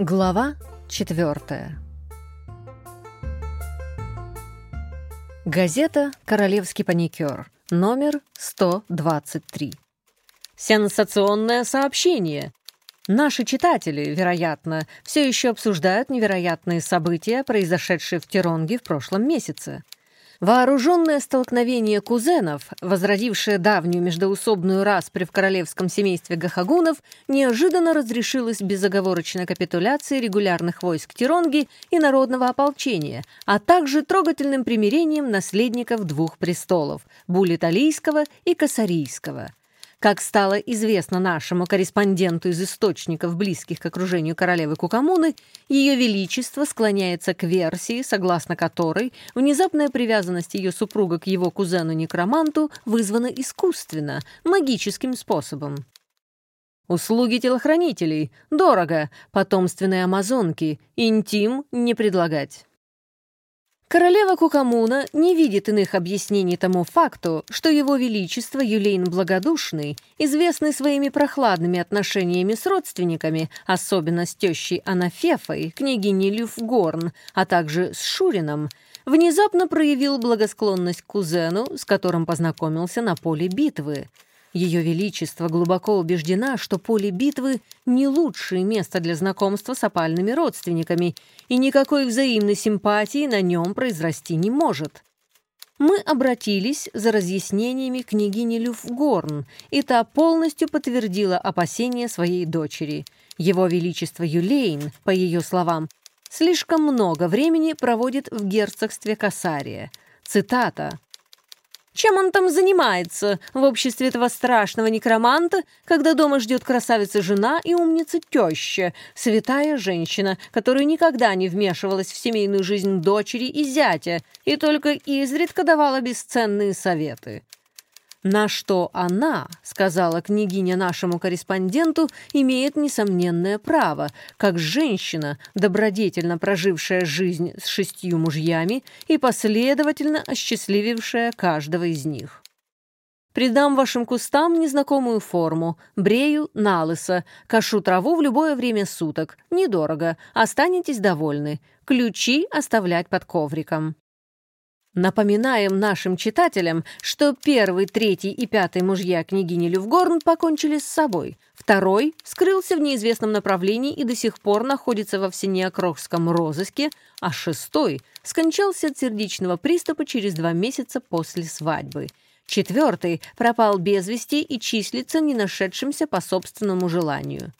Глава четвертая. Газета «Королевский паникер», номер 123. Сенсационное сообщение. Наши читатели, вероятно, все еще обсуждают невероятные события, произошедшие в Тиронге в прошлом месяце. Вооруженное столкновение кузенов, возродившее давнюю междоусобную распри в королевском семействе Гахагунов, неожиданно разрешилось безоговорочной капитуляцией регулярных войск Тиронги и народного ополчения, а также трогательным примирением наследников двух престолов – Булиталийского и Касарийского – как стало известно нашему корреспонденту из источников, близких к окружению королевы Кукамуны, ее величество склоняется к версии, согласно которой внезапная привязанность ее супруга к его кузену-некроманту вызвана искусственно, магическим способом. Услуги телохранителей. Дорого. Потомственные амазонки. Интим не предлагать. Королева Кукамуна не видит иных объяснений тому факту, что его величество Юлейн Благодушный, известный своими прохладными отношениями с родственниками, особенно с тещей Анафефой, княгиней Люфгорн, а также с Шурином, внезапно проявил благосклонность к кузену, с которым познакомился на поле битвы – ее Величество глубоко убеждена, что поле битвы — не лучшее место для знакомства с опальными родственниками, и никакой взаимной симпатии на нем произрасти не может. Мы обратились за разъяснениями княгини Люфгорн, и та полностью подтвердила опасения своей дочери. Его Величество Юлейн, по ее словам, слишком много времени проводит в герцогстве Касария. Цитата чем он там занимается в обществе этого страшного некроманта, когда дома ждет красавица-жена и умница-теща, святая женщина, которая никогда не вмешивалась в семейную жизнь дочери и зятя и только изредка давала бесценные советы? На что она, сказала княгиня нашему корреспонденту, имеет несомненное право, как женщина, добродетельно прожившая жизнь с шестью мужьями и последовательно осчастливившая каждого из них. Придам вашим кустам незнакомую форму, брею налысо, кашу траву в любое время суток, недорого, останетесь довольны. Ключи оставлять под ковриком. Напоминаем нашим читателям, что первый, третий и пятый мужья княгини Лювгорн покончили с собой. Второй скрылся в неизвестном направлении и до сих пор находится во всенеокрохском розыске, а шестой скончался от сердечного приступа через два месяца после свадьбы. Четвертый пропал без вести и числится не нашедшимся по собственному желанию.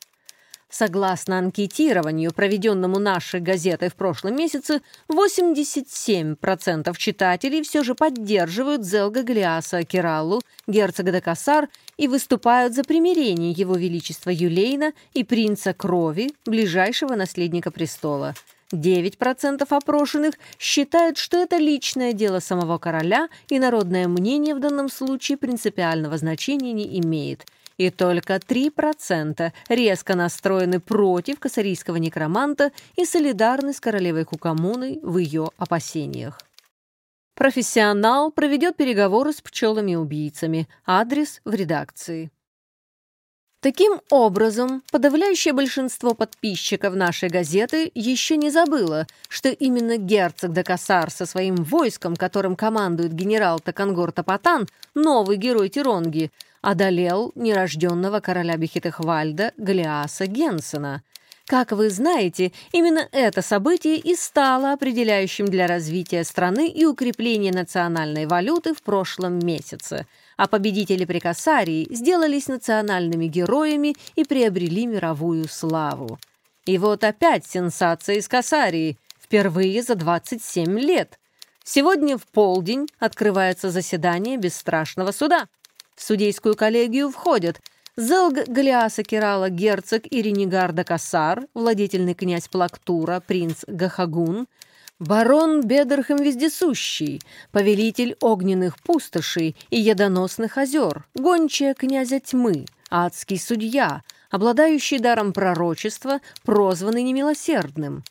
Согласно анкетированию, проведенному нашей газетой в прошлом месяце, 87% читателей все же поддерживают Зелга Глиаса Кираллу, герцога де Кассар, и выступают за примирение его величества Юлейна и принца Крови, ближайшего наследника престола. 9% опрошенных считают, что это личное дело самого короля, и народное мнение в данном случае принципиального значения не имеет – и только 3% резко настроены против косарийского некроманта и солидарны с королевой Кукамуной в ее опасениях. Профессионал проведет переговоры с пчелами-убийцами. Адрес в редакции. Таким образом, подавляющее большинство подписчиков нашей газеты еще не забыло, что именно герцог де Кассар со своим войском, которым командует генерал Такангор Тапатан, новый герой Тиронги, одолел нерожденного короля Бехитехвальда Голиаса Генсена. Как вы знаете, именно это событие и стало определяющим для развития страны и укрепления национальной валюты в прошлом месяце, а победители Прикасарии сделались национальными героями и приобрели мировую славу. И вот опять сенсация из Касарии, впервые за 27 лет. Сегодня в полдень открывается заседание Бесстрашного суда – в судейскую коллегию входят Зелг Галиаса Кирала, герцог и ренегарда Кассар, владетельный князь Плактура, принц Гахагун, барон Бедерхем Вездесущий, повелитель огненных пустошей и ядоносных озер, гончая князя тьмы, адский судья, обладающий даром пророчества, прозванный немилосердным,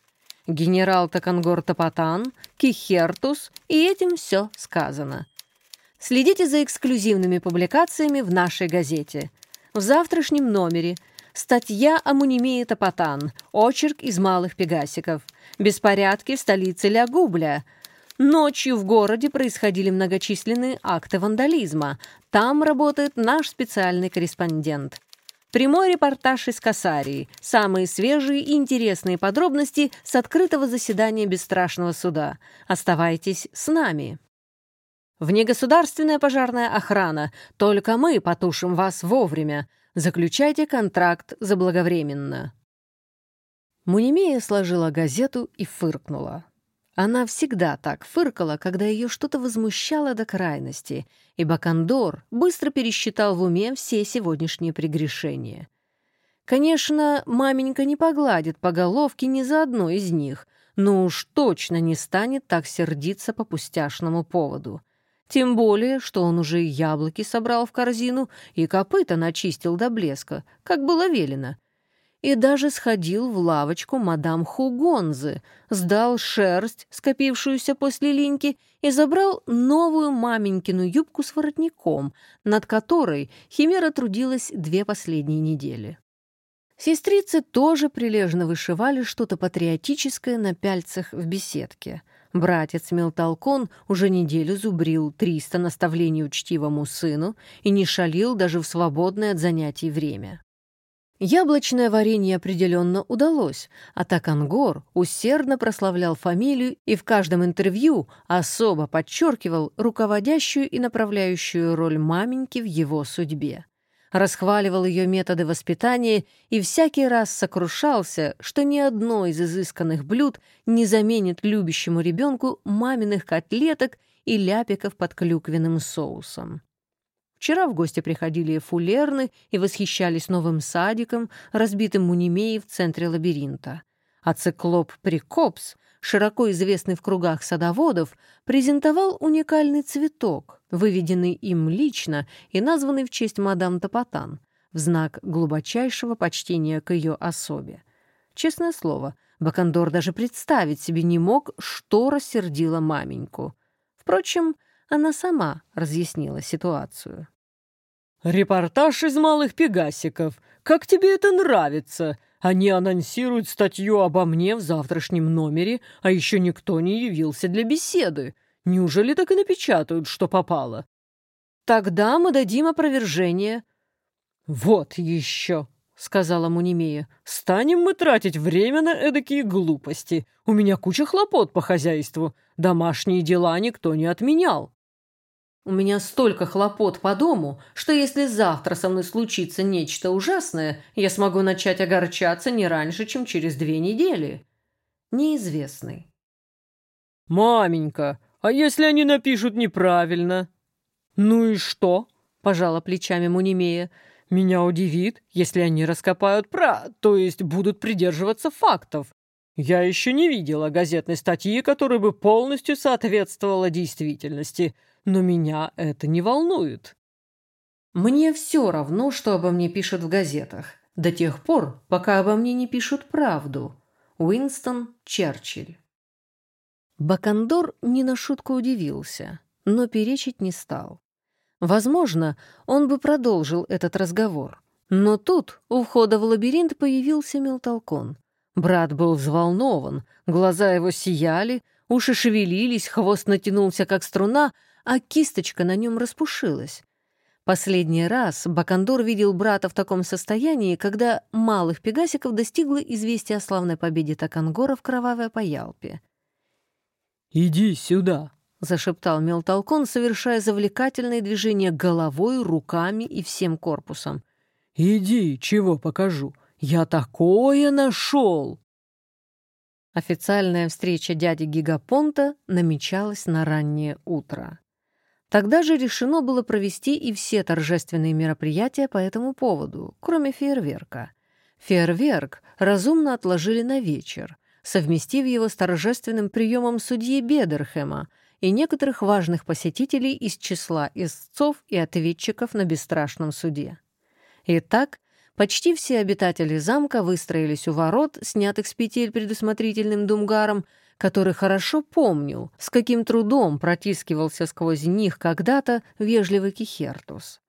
генерал Такангор Тапатан, Кихертус, и этим все сказано. Следите за эксклюзивными публикациями в нашей газете. В завтрашнем номере Статья о Мунимее Топотан. Очерк из малых пегасиков. Беспорядки в столице Лягубля. Ночью в городе происходили многочисленные акты вандализма. Там работает наш специальный корреспондент. Прямой репортаж из Касарии. Самые свежие и интересные подробности с открытого заседания Бесстрашного суда. Оставайтесь с нами. Внегосударственная пожарная охрана. Только мы потушим вас вовремя. Заключайте контракт заблаговременно. Мунимея сложила газету и фыркнула. Она всегда так фыркала, когда ее что-то возмущало до крайности, и Бакандор быстро пересчитал в уме все сегодняшние прегрешения. Конечно, маменька не погладит по головке ни за одно из них, но уж точно не станет так сердиться по пустяшному поводу. Тем более, что он уже яблоки собрал в корзину и копыта начистил до блеска, как было велено и даже сходил в лавочку мадам Хугонзы, сдал шерсть, скопившуюся после линьки, и забрал новую маменькину юбку с воротником, над которой Химера трудилась две последние недели. Сестрицы тоже прилежно вышивали что-то патриотическое на пяльцах в беседке. Братец Мелтолкон уже неделю зубрил триста наставлений учтивому сыну и не шалил даже в свободное от занятий время. Яблочное варенье определенно удалось, а Такангор усердно прославлял фамилию и в каждом интервью особо подчеркивал руководящую и направляющую роль маменьки в его судьбе. Расхваливал ее методы воспитания и всякий раз сокрушался, что ни одно из изысканных блюд не заменит любящему ребенку маминых котлеток и ляпиков под клюквенным соусом. Вчера в гости приходили фулерны и восхищались новым садиком, разбитым Мунимеей в центре лабиринта. А циклоп Прикопс, широко известный в кругах садоводов, презентовал уникальный цветок, выведенный им лично и названный в честь мадам Топотан, в знак глубочайшего почтения к ее особе. Честное слово, Бакандор даже представить себе не мог, что рассердило маменьку. Впрочем, она сама разъяснила ситуацию. «Репортаж из малых пегасиков. Как тебе это нравится? Они анонсируют статью обо мне в завтрашнем номере, а еще никто не явился для беседы. Неужели так и напечатают, что попало?» «Тогда мы дадим опровержение». «Вот еще», — сказала Мунимея. «Станем мы тратить время на эдакие глупости. У меня куча хлопот по хозяйству. Домашние дела никто не отменял». У меня столько хлопот по дому, что если завтра со мной случится нечто ужасное, я смогу начать огорчаться не раньше, чем через две недели. Неизвестный. «Маменька, а если они напишут неправильно?» «Ну и что?» — пожала плечами Мунимея. «Меня удивит, если они раскопают про... то есть будут придерживаться фактов. Я еще не видела газетной статьи, которая бы полностью соответствовала действительности» но меня это не волнует. Мне все равно, что обо мне пишут в газетах, до тех пор, пока обо мне не пишут правду. Уинстон Черчилль. Бакандор не на шутку удивился, но перечить не стал. Возможно, он бы продолжил этот разговор. Но тут у входа в лабиринт появился Мелтолкон. Брат был взволнован, глаза его сияли, уши шевелились, хвост натянулся, как струна, а кисточка на нем распушилась. Последний раз Бакандор видел брата в таком состоянии, когда малых пегасиков достигло известие о славной победе Такангора в кровавой Паялпе. «Иди сюда», — зашептал Мелтолкон, совершая завлекательные движения головой, руками и всем корпусом. «Иди, чего покажу. Я такое нашел!» Официальная встреча дяди Гигапонта намечалась на раннее утро. Тогда же решено было провести и все торжественные мероприятия по этому поводу, кроме фейерверка. Фейерверк разумно отложили на вечер, совместив его с торжественным приемом судьи Бедерхема и некоторых важных посетителей из числа истцов и ответчиков на бесстрашном суде. Итак, почти все обитатели замка выстроились у ворот, снятых с петель предусмотрительным думгаром, который хорошо помнил, с каким трудом протискивался сквозь них когда-то вежливый Кихертус.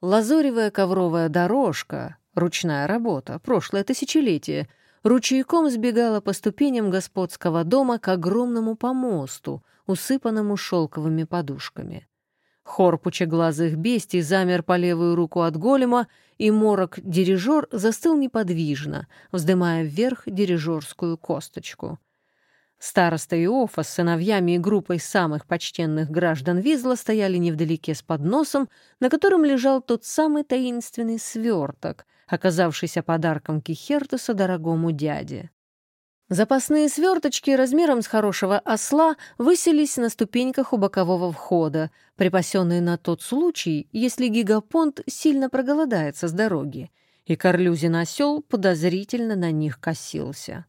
Лазоревая ковровая дорожка, ручная работа, прошлое тысячелетие, ручейком сбегала по ступеням господского дома к огромному помосту, усыпанному шелковыми подушками. Хор пучеглазых бестий замер по левую руку от голема, и морок-дирижер застыл неподвижно, вздымая вверх дирижерскую косточку. Староста Иофа с сыновьями и группой самых почтенных граждан Визла стояли невдалеке с подносом, на котором лежал тот самый таинственный сверток, оказавшийся подарком Кихертуса дорогому дяде. Запасные сверточки размером с хорошего осла выселись на ступеньках у бокового входа, припасенные на тот случай, если гигапонт сильно проголодается с дороги, и Корлюзин осел подозрительно на них косился.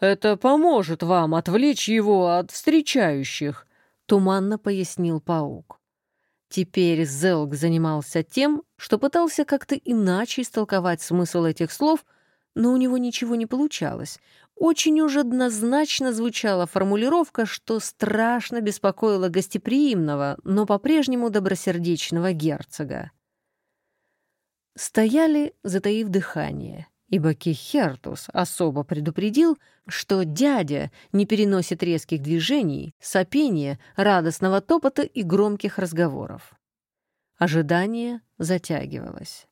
«Это поможет вам отвлечь его от встречающих», — туманно пояснил паук. Теперь Зелг занимался тем, что пытался как-то иначе истолковать смысл этих слов, но у него ничего не получалось. Очень уж однозначно звучала формулировка, что страшно беспокоило гостеприимного, но по-прежнему добросердечного герцога. Стояли, затаив дыхание, ибо Кихертус особо предупредил, что дядя не переносит резких движений, сопения, радостного топота и громких разговоров. Ожидание затягивалось.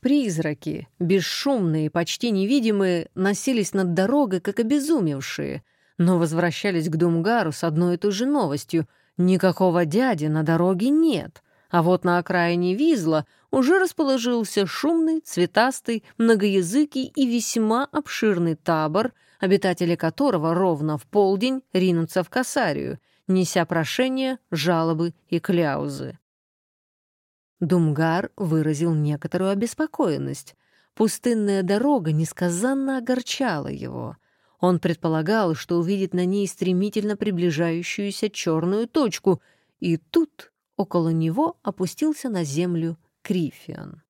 Призраки, бесшумные, почти невидимые, носились над дорогой, как обезумевшие, но возвращались к Думгару с одной и той же новостью — никакого дяди на дороге нет. А вот на окраине Визла уже расположился шумный, цветастый, многоязыкий и весьма обширный табор, обитатели которого ровно в полдень ринутся в Касарию, неся прошения, жалобы и кляузы. Думгар выразил некоторую обеспокоенность. Пустынная дорога несказанно огорчала его. Он предполагал, что увидит на ней стремительно приближающуюся черную точку, и тут около него опустился на землю Крифиан.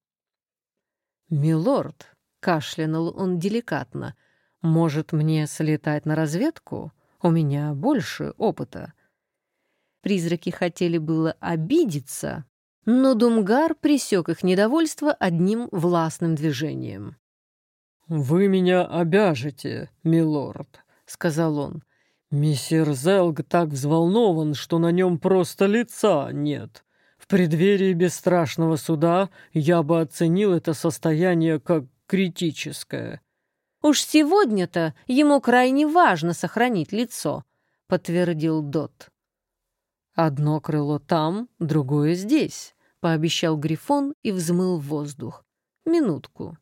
«Милорд», — кашлянул он деликатно, — «может мне слетать на разведку? У меня больше опыта». Призраки хотели было обидеться, но Думгар пресек их недовольство одним властным движением. «Вы меня обяжете, милорд», — сказал он. «Мессир Зелг так взволнован, что на нем просто лица нет. В преддверии бесстрашного суда я бы оценил это состояние как критическое». «Уж сегодня-то ему крайне важно сохранить лицо», — подтвердил Дот. «Одно крыло там, другое здесь», пообещал Грифон и взмыл воздух. Минутку.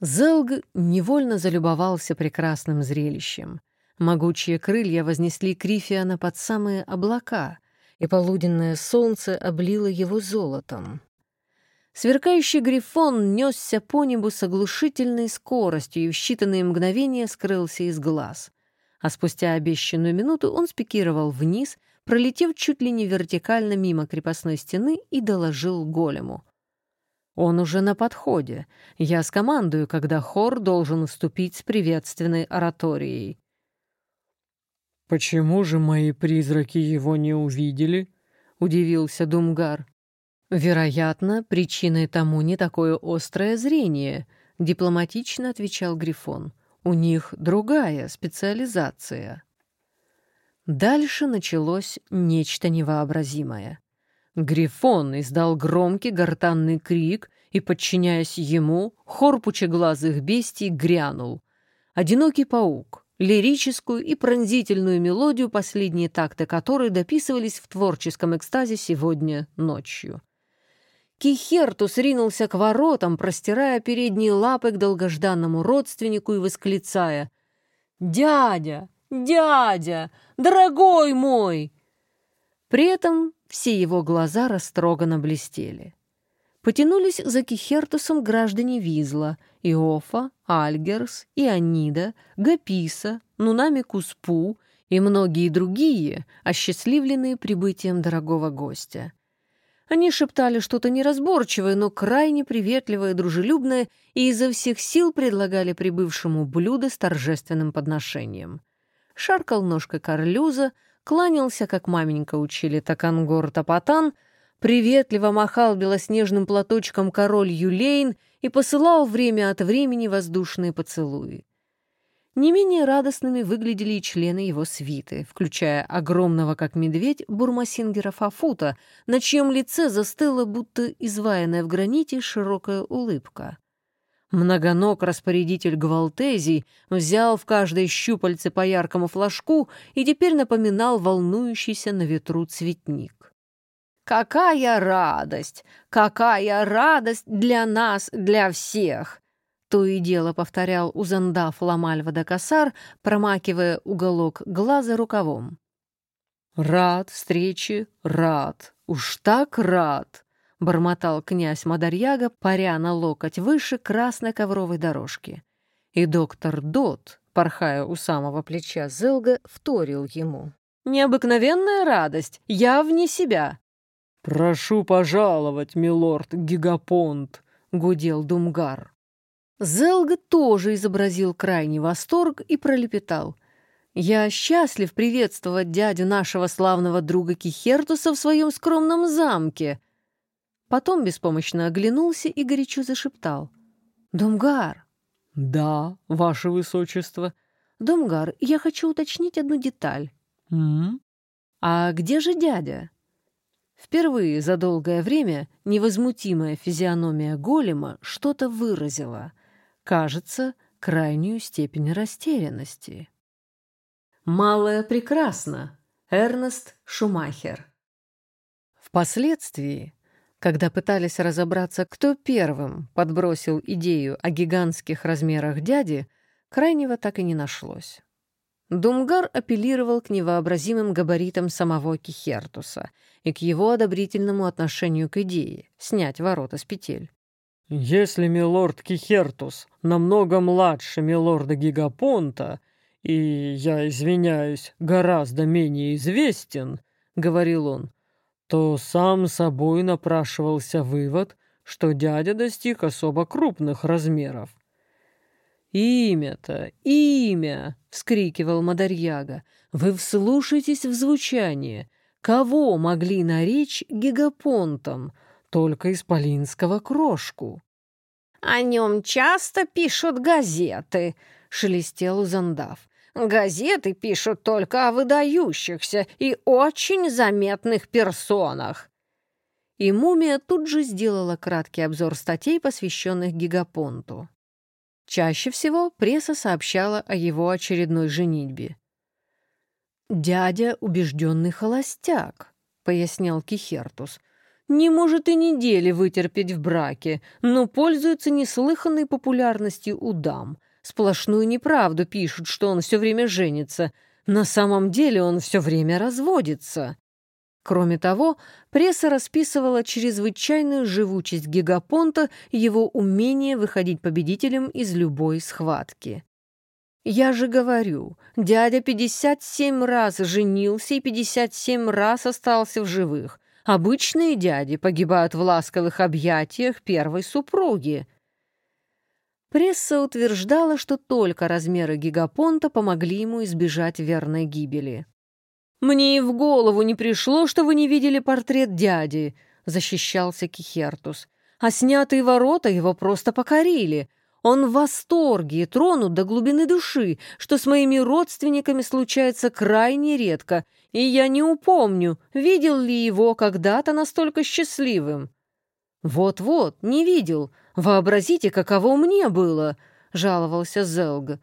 Зелг невольно залюбовался прекрасным зрелищем. Могучие крылья вознесли Крифиана под самые облака, и полуденное солнце облило его золотом. Сверкающий грифон несся по небу с оглушительной скоростью и в считанные мгновения скрылся из глаз. А спустя обещанную минуту он спикировал вниз — пролетев чуть ли не вертикально мимо крепостной стены и доложил голему. «Он уже на подходе. Я скомандую, когда хор должен вступить с приветственной ораторией». «Почему же мои призраки его не увидели?» — удивился Думгар. «Вероятно, причиной тому не такое острое зрение», — дипломатично отвечал Грифон. «У них другая специализация». Дальше началось нечто невообразимое. Грифон издал громкий гортанный крик, и, подчиняясь ему, хор пучеглазых бестий грянул. Одинокий паук, лирическую и пронзительную мелодию, последние такты которой дописывались в творческом экстазе сегодня ночью. Кихертус ринулся к воротам, простирая передние лапы к долгожданному родственнику и восклицая «Дядя! «Дядя! Дорогой мой!» При этом все его глаза растроганно блестели. Потянулись за Кихертусом граждане Визла, Иофа, Альгерс, Ионида, Гаписа, Нунами Куспу и многие другие, осчастливленные прибытием дорогого гостя. Они шептали что-то неразборчивое, но крайне приветливое дружелюбное, и изо всех сил предлагали прибывшему блюдо с торжественным подношением шаркал ножкой Карлюза, кланялся, как маменька учили Такангор Тапатан, приветливо махал белоснежным платочком король Юлейн и посылал время от времени воздушные поцелуи. Не менее радостными выглядели и члены его свиты, включая огромного, как медведь, бурмасингера Фафута, на чьем лице застыла, будто изваянная в граните, широкая улыбка. Многоног распорядитель Гвалтезий взял в каждой щупальце по яркому флажку и теперь напоминал волнующийся на ветру цветник. «Какая радость! Какая радость для нас, для всех!» То и дело повторял Узандав Ламальва де Касар, промакивая уголок глаза рукавом. «Рад встрече, рад, уж так рад!» — бормотал князь Мадарьяга, паря на локоть выше красной ковровой дорожки. И доктор Дот, порхая у самого плеча Зелга, вторил ему. «Необыкновенная радость! Я вне себя!» «Прошу пожаловать, милорд Гигапонт!» — гудел Думгар. Зелга тоже изобразил крайний восторг и пролепетал. «Я счастлив приветствовать дядю нашего славного друга Кихертуса в своем скромном замке». Потом беспомощно оглянулся и горячо зашептал. «Думгар!» «Да, ваше высочество». «Думгар, я хочу уточнить одну деталь». «М? «А где же дядя?» Впервые за долгое время невозмутимая физиономия голема что-то выразила — кажется, крайнюю степень растерянности. «Малое прекрасно» Эрнест Шумахер. Впоследствии, когда пытались разобраться, кто первым подбросил идею о гигантских размерах дяди, крайнего так и не нашлось. Думгар апеллировал к невообразимым габаритам самого Кихертуса и к его одобрительному отношению к идее снять ворота с петель. «Если милорд Кихертус намного младше милорда Гигапонта и, я извиняюсь, гораздо менее известен, — говорил он, — то сам собой напрашивался вывод, что дядя достиг особо крупных размеров. «Имя-то, имя!» — вскрикивал Мадарьяга. «Вы вслушайтесь в звучание. Кого могли наречь гигапонтом? только исполинского крошку. «О нем часто пишут газеты», — шелестел Узандав. «Газеты пишут только о выдающихся и очень заметных персонах». И Мумия тут же сделала краткий обзор статей, посвященных Гигапонту. Чаще всего пресса сообщала о его очередной женитьбе. «Дядя — убежденный холостяк», — пояснял Кихертус не может и недели вытерпеть в браке, но пользуется неслыханной популярностью у дам. Сплошную неправду пишут, что он все время женится. На самом деле он все время разводится. Кроме того, пресса расписывала чрезвычайную живучесть гигапонта и его умение выходить победителем из любой схватки. «Я же говорю, дядя 57 раз женился и 57 раз остался в живых. Обычные дяди погибают в ласковых объятиях первой супруги. Пресса утверждала, что только размеры гигапонта помогли ему избежать верной гибели. «Мне и в голову не пришло, что вы не видели портрет дяди», — защищался Кихертус. «А снятые ворота его просто покорили. Он в восторге и тронут до глубины души, что с моими родственниками случается крайне редко, и я не упомню, видел ли его когда-то настолько счастливым. «Вот-вот, не видел. Вообразите, каково мне было», — жаловался Зелга.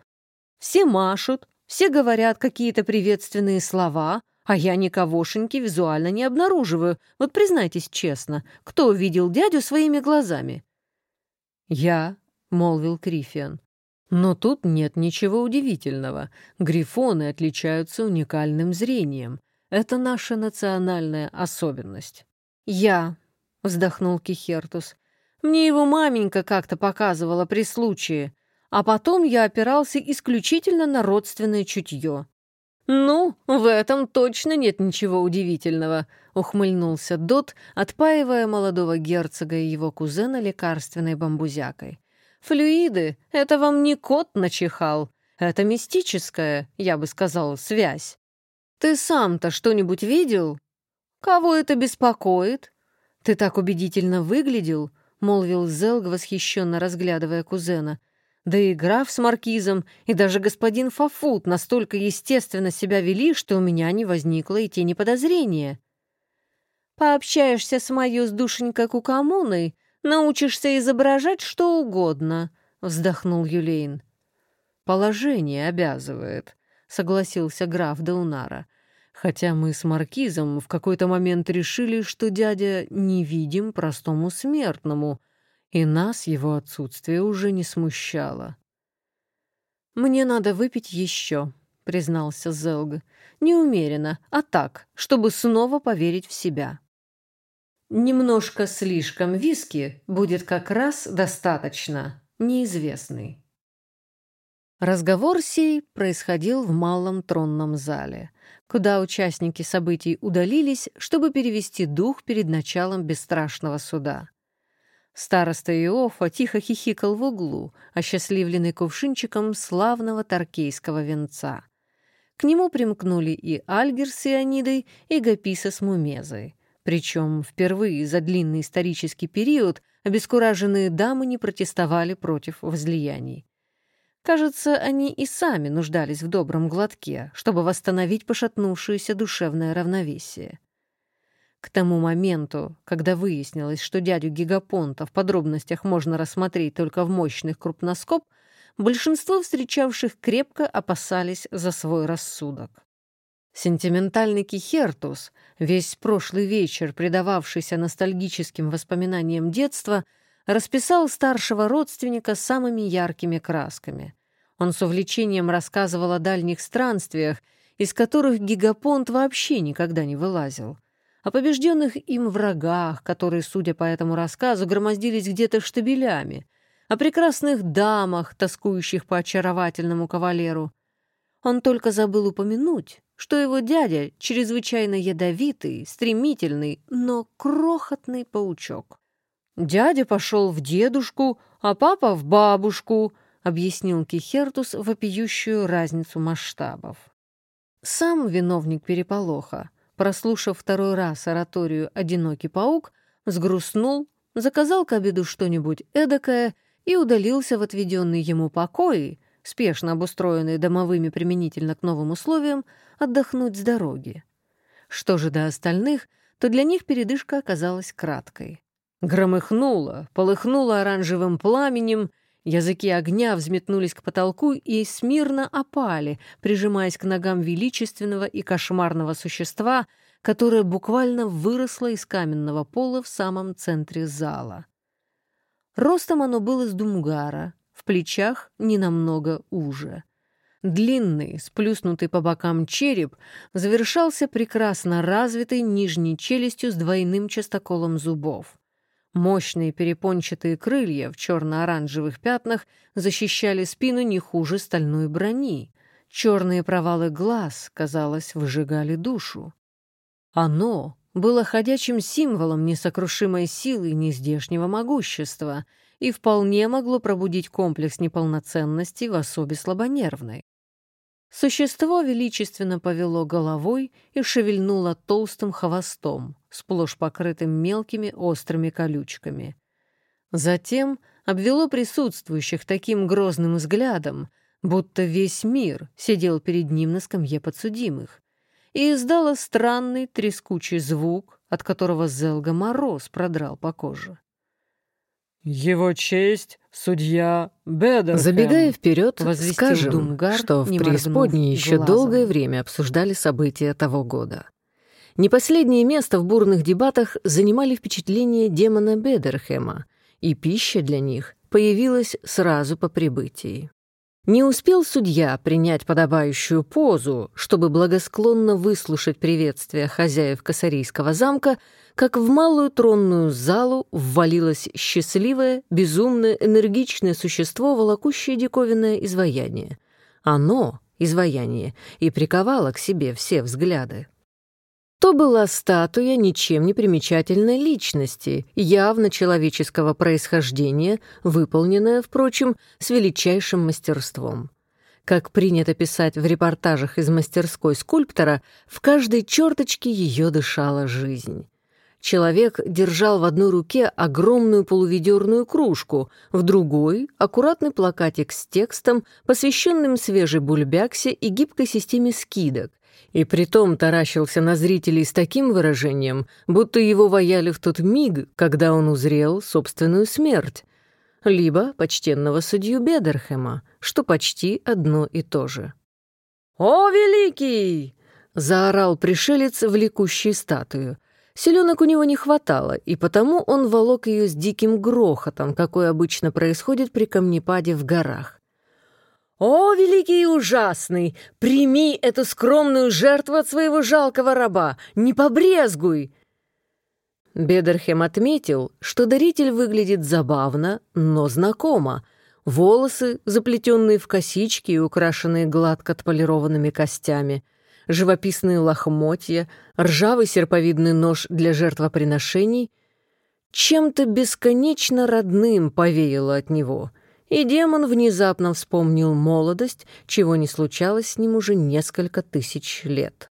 «Все машут, все говорят какие-то приветственные слова, а я никогошеньки визуально не обнаруживаю. Вот признайтесь честно, кто видел дядю своими глазами?» «Я», — молвил Крифиан. Но тут нет ничего удивительного. Грифоны отличаются уникальным зрением. Это наша национальная особенность. «Я», — вздохнул Кихертус, — «мне его маменька как-то показывала при случае, а потом я опирался исключительно на родственное чутье». «Ну, в этом точно нет ничего удивительного», — ухмыльнулся Дот, отпаивая молодого герцога и его кузена лекарственной бамбузякой. Флюиды — это вам не кот начихал. Это мистическая, я бы сказал, связь. Ты сам-то что-нибудь видел? Кого это беспокоит? ты так убедительно выглядел», — молвил Зелг, восхищенно разглядывая кузена. «Да и граф с маркизом, и даже господин Фафут настолько естественно себя вели, что у меня не возникло и тени подозрения». «Пообщаешься с моей с душенькой Кукамуной, научишься изображать что угодно», — вздохнул Юлейн. «Положение обязывает», — согласился граф Даунара. «Хотя мы с Маркизом в какой-то момент решили, что дядя невидим простому смертному, и нас его отсутствие уже не смущало». «Мне надо выпить еще», — признался Зелг. «Не умеренно, а так, чтобы снова поверить в себя». «Немножко слишком виски будет как раз достаточно, неизвестный». Разговор сей происходил в малом тронном зале, куда участники событий удалились, чтобы перевести дух перед началом бесстрашного суда. Староста Иофа тихо хихикал в углу, осчастливленный кувшинчиком славного торкейского венца. К нему примкнули и Альгер с Ионидой, и Гаписа с Мумезой. Причем впервые за длинный исторический период обескураженные дамы не протестовали против возлияний. Кажется, они и сами нуждались в добром глотке, чтобы восстановить пошатнувшееся душевное равновесие. К тому моменту, когда выяснилось, что дядю Гигапонта в подробностях можно рассмотреть только в мощных крупноскоп, большинство встречавших крепко опасались за свой рассудок. Сентиментальный Кихертус, весь прошлый вечер предававшийся ностальгическим воспоминаниям детства, расписал старшего родственника самыми яркими красками. Он с увлечением рассказывал о дальних странствиях, из которых Гигапонт вообще никогда не вылазил. О побежденных им врагах, которые, судя по этому рассказу, громоздились где-то штабелями, о прекрасных дамах, тоскующих по очаровательному кавалеру. Он только забыл упомянуть, что его дядя — чрезвычайно ядовитый, стремительный, но крохотный паучок. Дядя пошел в дедушку, а папа — в бабушку — объяснил Кихертус вопиющую разницу масштабов. Сам виновник переполоха, прослушав второй раз ораторию «Одинокий паук», сгрустнул, заказал к обеду что-нибудь эдакое и удалился в отведенный ему покой, спешно обустроенный домовыми применительно к новым условиям, отдохнуть с дороги. Что же до остальных, то для них передышка оказалась краткой. Громыхнуло, полыхнуло оранжевым пламенем — Языки огня взметнулись к потолку и смирно опали, прижимаясь к ногам величественного и кошмарного существа, которое буквально выросло из каменного пола в самом центре зала. Ростом оно было с думгара, в плечах не намного уже. Длинный, сплюснутый по бокам череп завершался прекрасно развитой нижней челюстью с двойным частоколом зубов. Мощные перепончатые крылья в черно-оранжевых пятнах защищали спину не хуже стальной брони. Черные провалы глаз, казалось, выжигали душу. Оно было ходячим символом несокрушимой силы и нездешнего могущества и вполне могло пробудить комплекс неполноценности в особе слабонервной. Существо величественно повело головой и шевельнуло толстым хвостом, сплошь покрытым мелкими острыми колючками. Затем обвело присутствующих таким грозным взглядом, будто весь мир сидел перед ним на скамье подсудимых, и издало странный трескучий звук, от которого Зелга мороз продрал по коже. «Его честь, судья Бедерхэм!» Забегая вперед, скажем, Думгар, что в преисподней еще глазом. долгое время обсуждали события того года. Не последнее место в бурных дебатах занимали впечатления демона Бедерхэма, и пища для них появилась сразу по прибытии. Не успел судья принять подобающую позу, чтобы благосклонно выслушать приветствие хозяев Косарийского замка, как в малую тронную залу ввалилось счастливое, безумное, энергичное существо, волокущее диковинное изваяние. Оно, изваяние, и приковало к себе все взгляды. То была статуя ничем не примечательной личности, явно человеческого происхождения, выполненная, впрочем, с величайшим мастерством. Как принято писать в репортажах из мастерской скульптора, в каждой черточке ее дышала жизнь. Человек держал в одной руке огромную полуведерную кружку, в другой — аккуратный плакатик с текстом, посвященным свежей бульбяксе и гибкой системе скидок, и притом таращился на зрителей с таким выражением, будто его ваяли в тот миг, когда он узрел собственную смерть, либо почтенного судью Бедерхема, что почти одно и то же. «О, великий!» — заорал пришелец, влекущий статую. Селенок у него не хватало, и потому он волок ее с диким грохотом, какой обычно происходит при камнепаде в горах. «О, великий и ужасный! Прими эту скромную жертву от своего жалкого раба! Не побрезгуй!» Бедерхем отметил, что даритель выглядит забавно, но знакомо. Волосы, заплетенные в косички и украшенные гладко отполированными костями, живописные лохмотья, ржавый серповидный нож для жертвоприношений — чем-то бесконечно родным повеяло от него — и демон внезапно вспомнил молодость, чего не случалось с ним уже несколько тысяч лет.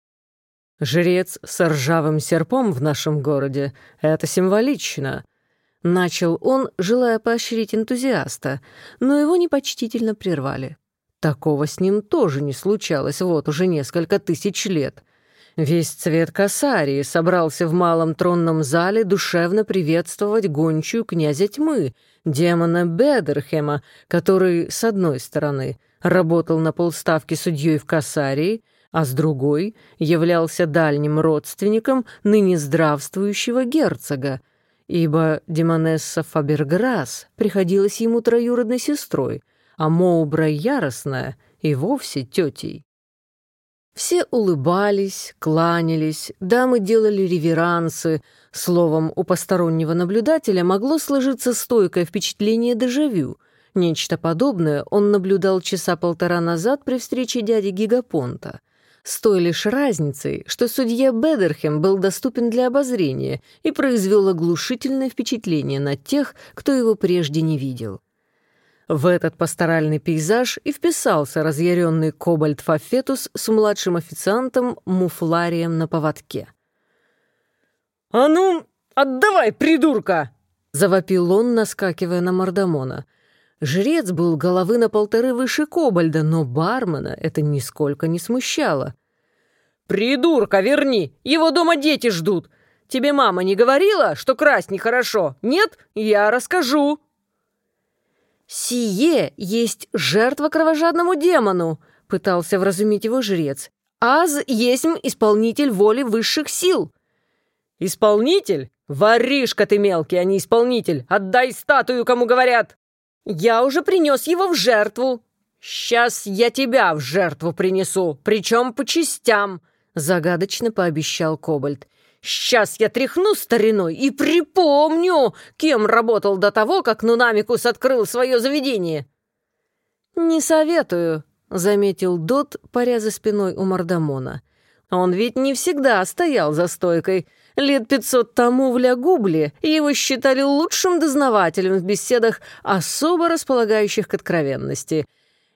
«Жрец с ржавым серпом в нашем городе — это символично», — начал он, желая поощрить энтузиаста, но его непочтительно прервали. Такого с ним тоже не случалось вот уже несколько тысяч лет — Весь цвет Касарии собрался в малом тронном зале душевно приветствовать гончую князя тьмы, демона Бедерхема, который, с одной стороны, работал на полставки судьей в Касарии, а с другой являлся дальним родственником ныне здравствующего герцога, ибо Демонесса Фаберграс приходилась ему троюродной сестрой, а Моубра Яростная и вовсе тетей. Все улыбались, кланялись, дамы делали реверансы. Словом, у постороннего наблюдателя могло сложиться стойкое впечатление дежавю. Нечто подобное он наблюдал часа полтора назад при встрече дяди Гигапонта. С той лишь разницей, что судья Бедерхем был доступен для обозрения и произвел оглушительное впечатление на тех, кто его прежде не видел. В этот пасторальный пейзаж и вписался разъяренный кобальт Фафетус с младшим официантом Муфларием на поводке. «А ну, отдавай, придурка!» — завопил он, наскакивая на Мордамона. Жрец был головы на полторы выше кобальда, но бармена это нисколько не смущало. «Придурка, верни! Его дома дети ждут! Тебе мама не говорила, что красть нехорошо? Нет? Я расскажу!» «Сие есть жертва кровожадному демону», — пытался вразумить его жрец. «Аз есть исполнитель воли высших сил». «Исполнитель? Воришка ты мелкий, а не исполнитель! Отдай статую, кому говорят!» «Я уже принес его в жертву». «Сейчас я тебя в жертву принесу, причем по частям», — загадочно пообещал Кобальт. Сейчас я тряхну стариной и припомню, кем работал до того, как Нунамикус открыл свое заведение». «Не советую», — заметил Дот, паря за спиной у Мардамона. «Он ведь не всегда стоял за стойкой. Лет пятьсот тому в Лягубле его считали лучшим дознавателем в беседах, особо располагающих к откровенности.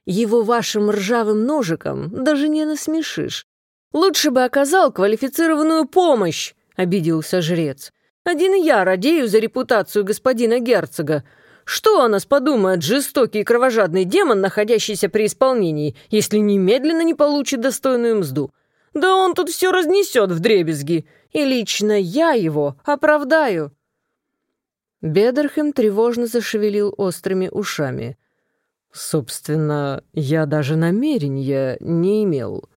Его вашим ржавым ножиком даже не насмешишь. Лучше бы оказал квалифицированную помощь, обиделся жрец. «Один я радею за репутацию господина герцога. Что о нас подумает жестокий и кровожадный демон, находящийся при исполнении, если немедленно не получит достойную мзду? Да он тут все разнесет в дребезги, и лично я его оправдаю». Бедерхем тревожно зашевелил острыми ушами. «Собственно, я даже намерения не имел».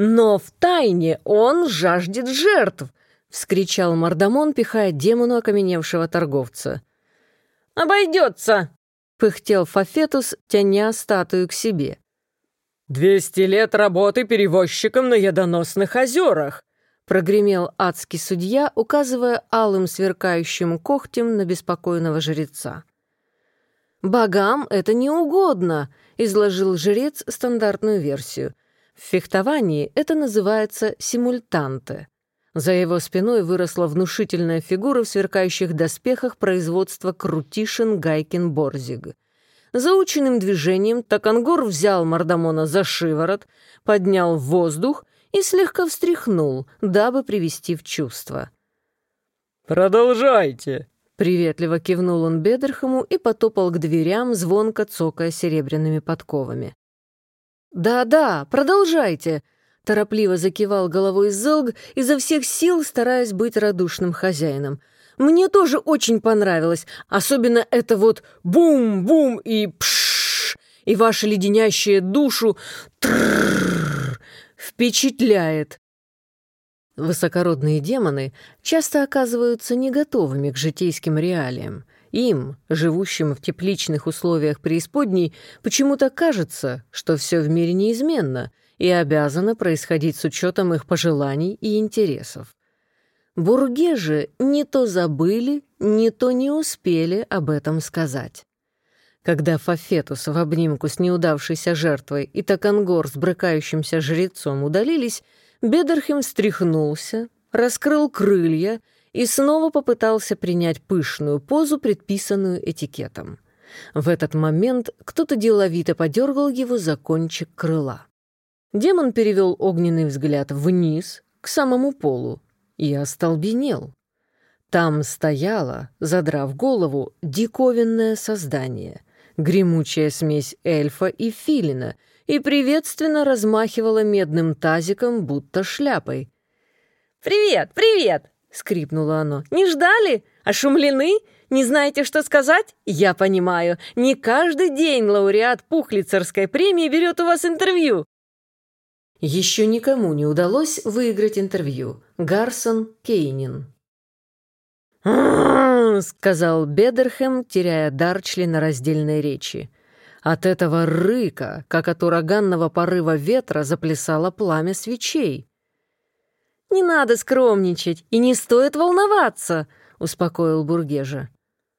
«Но в тайне он жаждет жертв», — вскричал Мардамон, пихая демону окаменевшего торговца. «Обойдется!» — пыхтел Фафетус, тяня статую к себе. «Двести лет работы перевозчиком на ядоносных озерах!» — прогремел адский судья, указывая алым сверкающим когтем на беспокойного жреца. «Богам это не угодно», — изложил жрец стандартную версию. «В фехтовании это называется симультанте». За его спиной выросла внушительная фигура в сверкающих доспехах производства Крутишин Гайкин Борзиг. Заученным движением Такангор взял Мардамона за шиворот, поднял в воздух и слегка встряхнул, дабы привести в чувство. «Продолжайте!» Приветливо кивнул он Бедерхаму и потопал к дверям, звонко цокая серебряными подковами. «Да-да, продолжайте!» — торопливо закивал головой Зелг, изо всех сил стараясь быть радушным хозяином. «Мне тоже очень понравилось, особенно это вот бум-бум и пш и ваша леденящая душу трррр впечатляет. Высокородные демоны часто оказываются не готовыми к житейским реалиям. Им, живущим в тепличных условиях преисподней, почему-то кажется, что все в мире неизменно и обязано происходить с учетом их пожеланий и интересов. Бурге же не то забыли, не то не успели об этом сказать. Когда Фафетус в обнимку с неудавшейся жертвой и Такангор с брыкающимся жрецом удалились, Бедерхем встряхнулся, раскрыл крылья и снова попытался принять пышную позу, предписанную этикетом. В этот момент кто-то деловито подергал его за кончик крыла. Демон перевел огненный взгляд вниз, к самому полу, и остолбенел. Там стояло, задрав голову, диковинное создание, гремучая смесь эльфа и филина — и приветственно размахивала медным тазиком, будто шляпой. «Привет, привет!» — скрипнуло оно. «Не ждали? Ошумлены? Не знаете, что сказать? Я понимаю, не каждый день лауреат Пухлицерской премии берет у вас интервью». Еще никому не удалось выиграть интервью. Гарсон Кейнин. сказал Бедерхэм, теряя дар членораздельной речи. От этого рыка, как от ураганного порыва ветра, заплясало пламя свечей. «Не надо скромничать и не стоит волноваться», — успокоил Бургежа.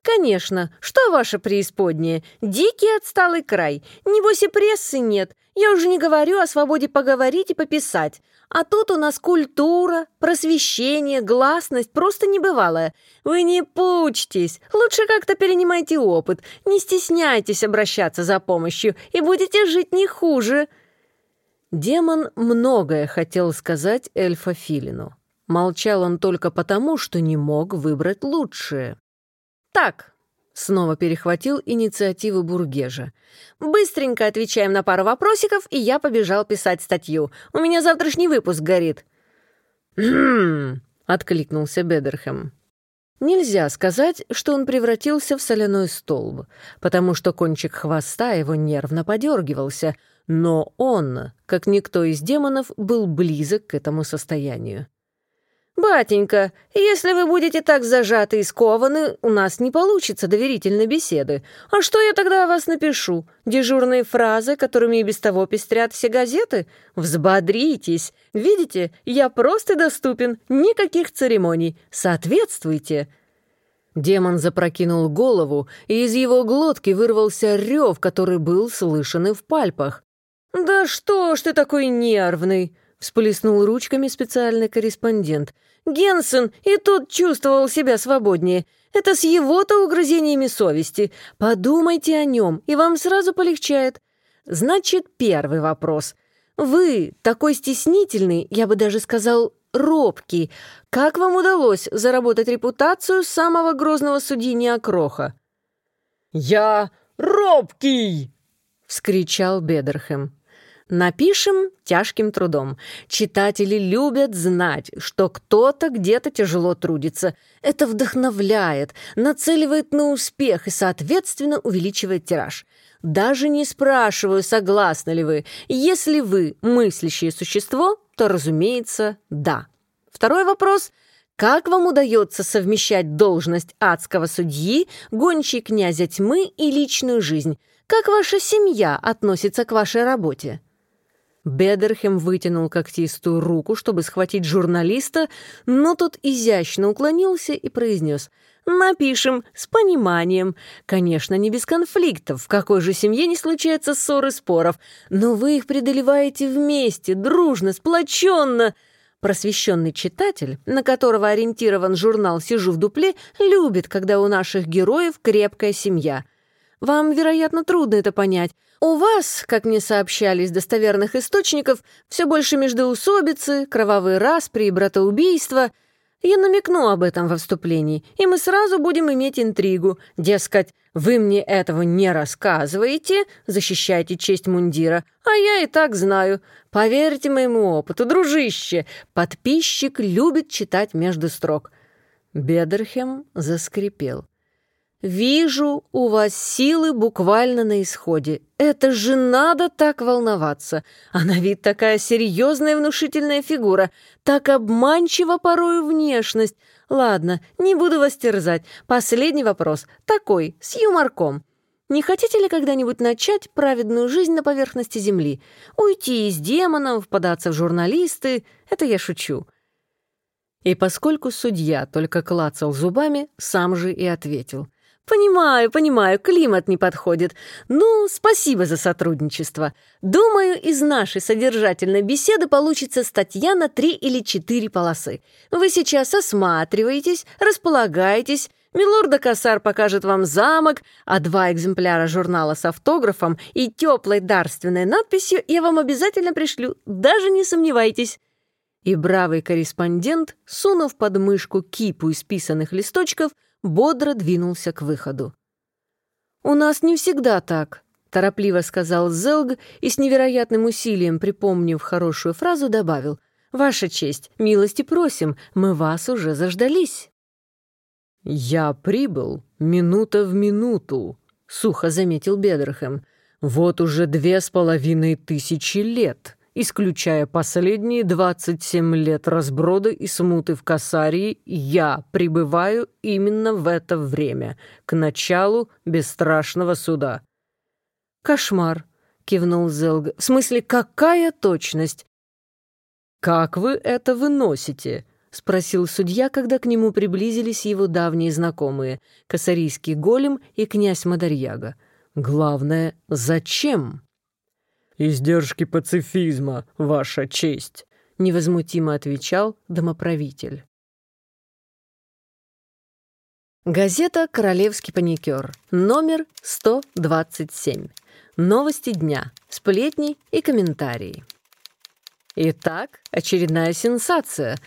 «Конечно, что ваше преисподнее? Дикий отсталый край. Небось и прессы нет. Я уже не говорю о свободе поговорить и пописать. А тут у нас культура, просвещение, гласность просто небывалая. Вы не пучьтесь, лучше как-то перенимайте опыт, не стесняйтесь обращаться за помощью и будете жить не хуже». Демон многое хотел сказать эльфа Филину. Молчал он только потому, что не мог выбрать лучшее. «Так, Снова перехватил инициативу Бургежа. «Быстренько отвечаем на пару вопросиков, и я побежал писать статью. У меня завтрашний выпуск горит». «Хм...» — откликнулся Бедерхэм. Нельзя сказать, что он превратился в соляной столб, потому что кончик хвоста его нервно подергивался, но он, как никто из демонов, был близок к этому состоянию. «Батенька, если вы будете так зажаты и скованы, у нас не получится доверительной беседы. А что я тогда о вас напишу? Дежурные фразы, которыми и без того пестрят все газеты? Взбодритесь. Видите, я просто доступен, никаких церемоний. Соответствуйте». Демон запрокинул голову, и из его глотки вырвался рев, который был слышен и в пальпах. «Да что ж ты такой нервный?» — всплеснул ручками специальный корреспондент — Генсен и тот чувствовал себя свободнее. Это с его-то угрызениями совести. Подумайте о нем, и вам сразу полегчает. Значит, первый вопрос. Вы такой стеснительный, я бы даже сказал, робкий. Как вам удалось заработать репутацию самого грозного судьи Неокроха? «Я робкий!» — вскричал Бедерхэм. Напишем тяжким трудом. Читатели любят знать, что кто-то где-то тяжело трудится. Это вдохновляет, нацеливает на успех и, соответственно, увеличивает тираж. Даже не спрашиваю, согласны ли вы. Если вы мыслящее существо, то, разумеется, да. Второй вопрос – как вам удается совмещать должность адского судьи, гончей князя тьмы и личную жизнь? Как ваша семья относится к вашей работе? Бедерхем вытянул когтистую руку, чтобы схватить журналиста, но тот изящно уклонился и произнес «Напишем, с пониманием. Конечно, не без конфликтов, в какой же семье не случается ссор и споров, но вы их преодолеваете вместе, дружно, сплоченно». Просвещенный читатель, на которого ориентирован журнал «Сижу в дупле», любит, когда у наших героев крепкая семья. Вам, вероятно, трудно это понять, у вас, как мне сообщали из достоверных источников, все больше междоусобицы, кровавые распри и братоубийства. Я намекну об этом во вступлении, и мы сразу будем иметь интригу. Дескать, вы мне этого не рассказываете, защищайте честь мундира, а я и так знаю. Поверьте моему опыту, дружище, подписчик любит читать между строк. Бедерхем заскрипел. «Вижу, у вас силы буквально на исходе. Это же надо так волноваться. А на вид такая серьезная внушительная фигура, так обманчива порою внешность. Ладно, не буду вас терзать. Последний вопрос. Такой, с юморком. Не хотите ли когда-нибудь начать праведную жизнь на поверхности Земли? Уйти из демонов, податься в журналисты? Это я шучу». И поскольку судья только клацал зубами, сам же и ответил — «Понимаю, понимаю, климат не подходит. Ну, спасибо за сотрудничество. Думаю, из нашей содержательной беседы получится статья на три или четыре полосы. Вы сейчас осматриваетесь, располагаетесь, Милорда Кассар покажет вам замок, а два экземпляра журнала с автографом и теплой дарственной надписью я вам обязательно пришлю, даже не сомневайтесь». И бравый корреспондент, сунув под мышку кипу исписанных листочков, бодро двинулся к выходу. «У нас не всегда так», — торопливо сказал Зелг и с невероятным усилием, припомнив хорошую фразу, добавил. «Ваша честь, милости просим, мы вас уже заждались». «Я прибыл минута в минуту», — сухо заметил Бедрахем. «Вот уже две с половиной тысячи лет» исключая последние 27 лет разброда и смуты в Касарии, я пребываю именно в это время, к началу бесстрашного суда». «Кошмар», — кивнул Зелг. «В смысле, какая точность?» «Как вы это выносите?» — спросил судья, когда к нему приблизились его давние знакомые, косарийский голем и князь Мадарьяга. «Главное, зачем?» «Издержки пацифизма, ваша честь», — невозмутимо отвечал домоправитель. Газета «Королевский паникер», номер 127. Новости дня, сплетни и комментарии. Итак, очередная сенсация.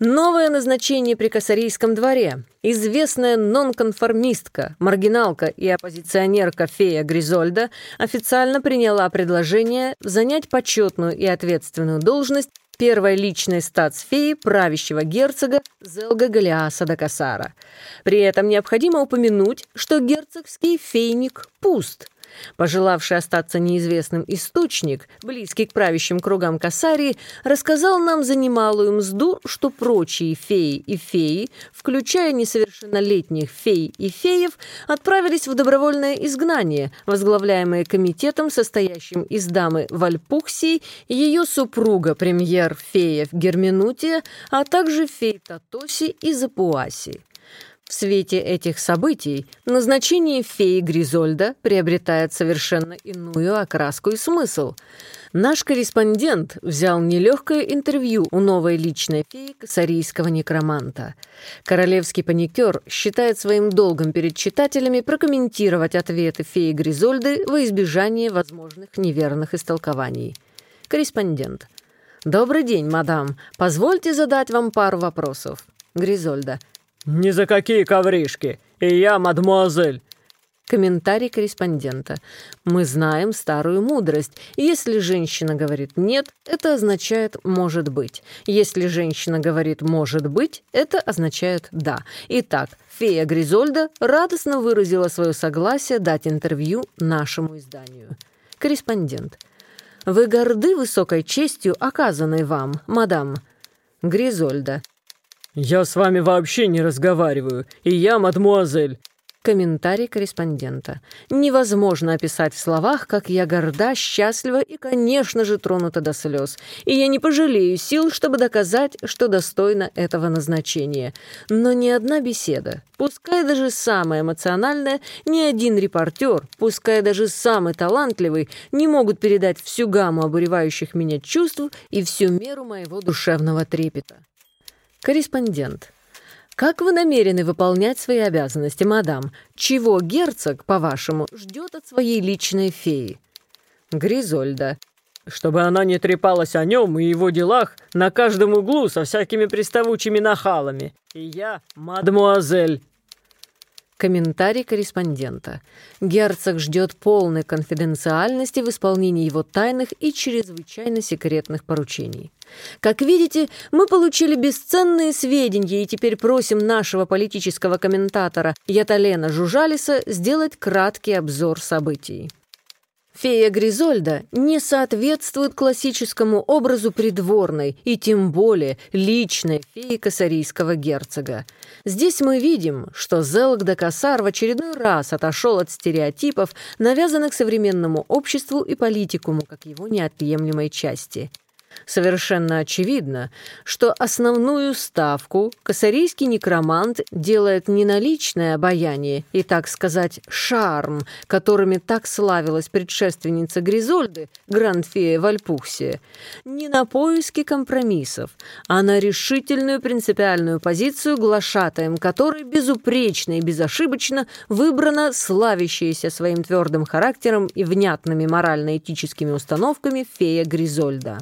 Новое назначение при Косарийском дворе. Известная нонконформистка, маргиналка и оппозиционерка фея Гризольда официально приняла предложение занять почетную и ответственную должность первой личной статсфеи правящего герцога Зелга Галиаса Дакасара. При этом необходимо упомянуть, что герцогский фейник пуст – Пожелавший остаться неизвестным источник, близкий к правящим кругам Касарии, рассказал нам за немалую мзду, что прочие феи и феи, включая несовершеннолетних фей и феев, отправились в добровольное изгнание, возглавляемое комитетом, состоящим из дамы Вальпухсии, ее супруга премьер-феев Герминутия, а также фей Татоси и Запуаси. В свете этих событий назначение феи Гризольда приобретает совершенно иную окраску и смысл. Наш корреспондент взял нелегкое интервью у новой личной феи косарийского некроманта. Королевский паникер считает своим долгом перед читателями прокомментировать ответы феи Гризольды во избежание возможных неверных истолкований. Корреспондент. «Добрый день, мадам. Позвольте задать вам пару вопросов». Гризольда. «Ни за какие ковришки! И я, мадемуазель!» Комментарий корреспондента. «Мы знаем старую мудрость. Если женщина говорит «нет», это означает «может быть». Если женщина говорит «может быть», это означает «да». Итак, фея Гризольда радостно выразила свое согласие дать интервью нашему изданию. Корреспондент. «Вы горды высокой честью, оказанной вам, мадам?» Гризольда. «Я с вами вообще не разговариваю, и я мадмуазель». Комментарий корреспондента. «Невозможно описать в словах, как я горда, счастлива и, конечно же, тронута до слез. И я не пожалею сил, чтобы доказать, что достойна этого назначения. Но ни одна беседа, пускай даже самая эмоциональная, ни один репортер, пускай даже самый талантливый, не могут передать всю гамму обуревающих меня чувств и всю меру моего душевного трепета». Корреспондент. Как вы намерены выполнять свои обязанности, мадам? Чего герцог, по-вашему, ждет от своей личной феи? Гризольда. чтобы она не трепалась о нем и его делах на каждом углу со всякими приставучими нахалами. И я, мадмуазель, Комментарий корреспондента. Герцог ждет полной конфиденциальности в исполнении его тайных и чрезвычайно секретных поручений. Как видите, мы получили бесценные сведения и теперь просим нашего политического комментатора Яталена Жужалиса сделать краткий обзор событий. Фея Гризольда не соответствует классическому образу придворной и тем более личной феи косарийского герцога. Здесь мы видим, что Зелг де Кассар в очередной раз отошел от стереотипов, навязанных современному обществу и политикуму как его неотъемлемой части – Совершенно очевидно, что основную ставку косарийский некромант делает не на личное обаяние и, так сказать, шарм, которыми так славилась предшественница Гризольды, Грандфея Вальпухсия, не на поиски компромиссов, а на решительную принципиальную позицию, глашатаем которой безупречно и безошибочно выбрана славящаяся своим твердым характером и внятными морально-этическими установками фея Гризольда.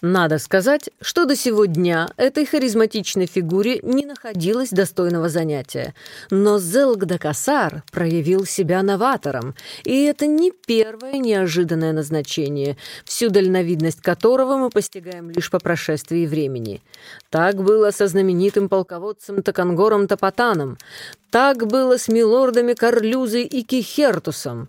Надо сказать, что до сего дня этой харизматичной фигуре не находилось достойного занятия. Но Зелгдакасар проявил себя новатором, и это не первое неожиданное назначение, всю дальновидность которого мы постигаем лишь по прошествии времени. Так было со знаменитым полководцем Такангором Топотаном, так было с милордами Карлюзой и Кихертусом.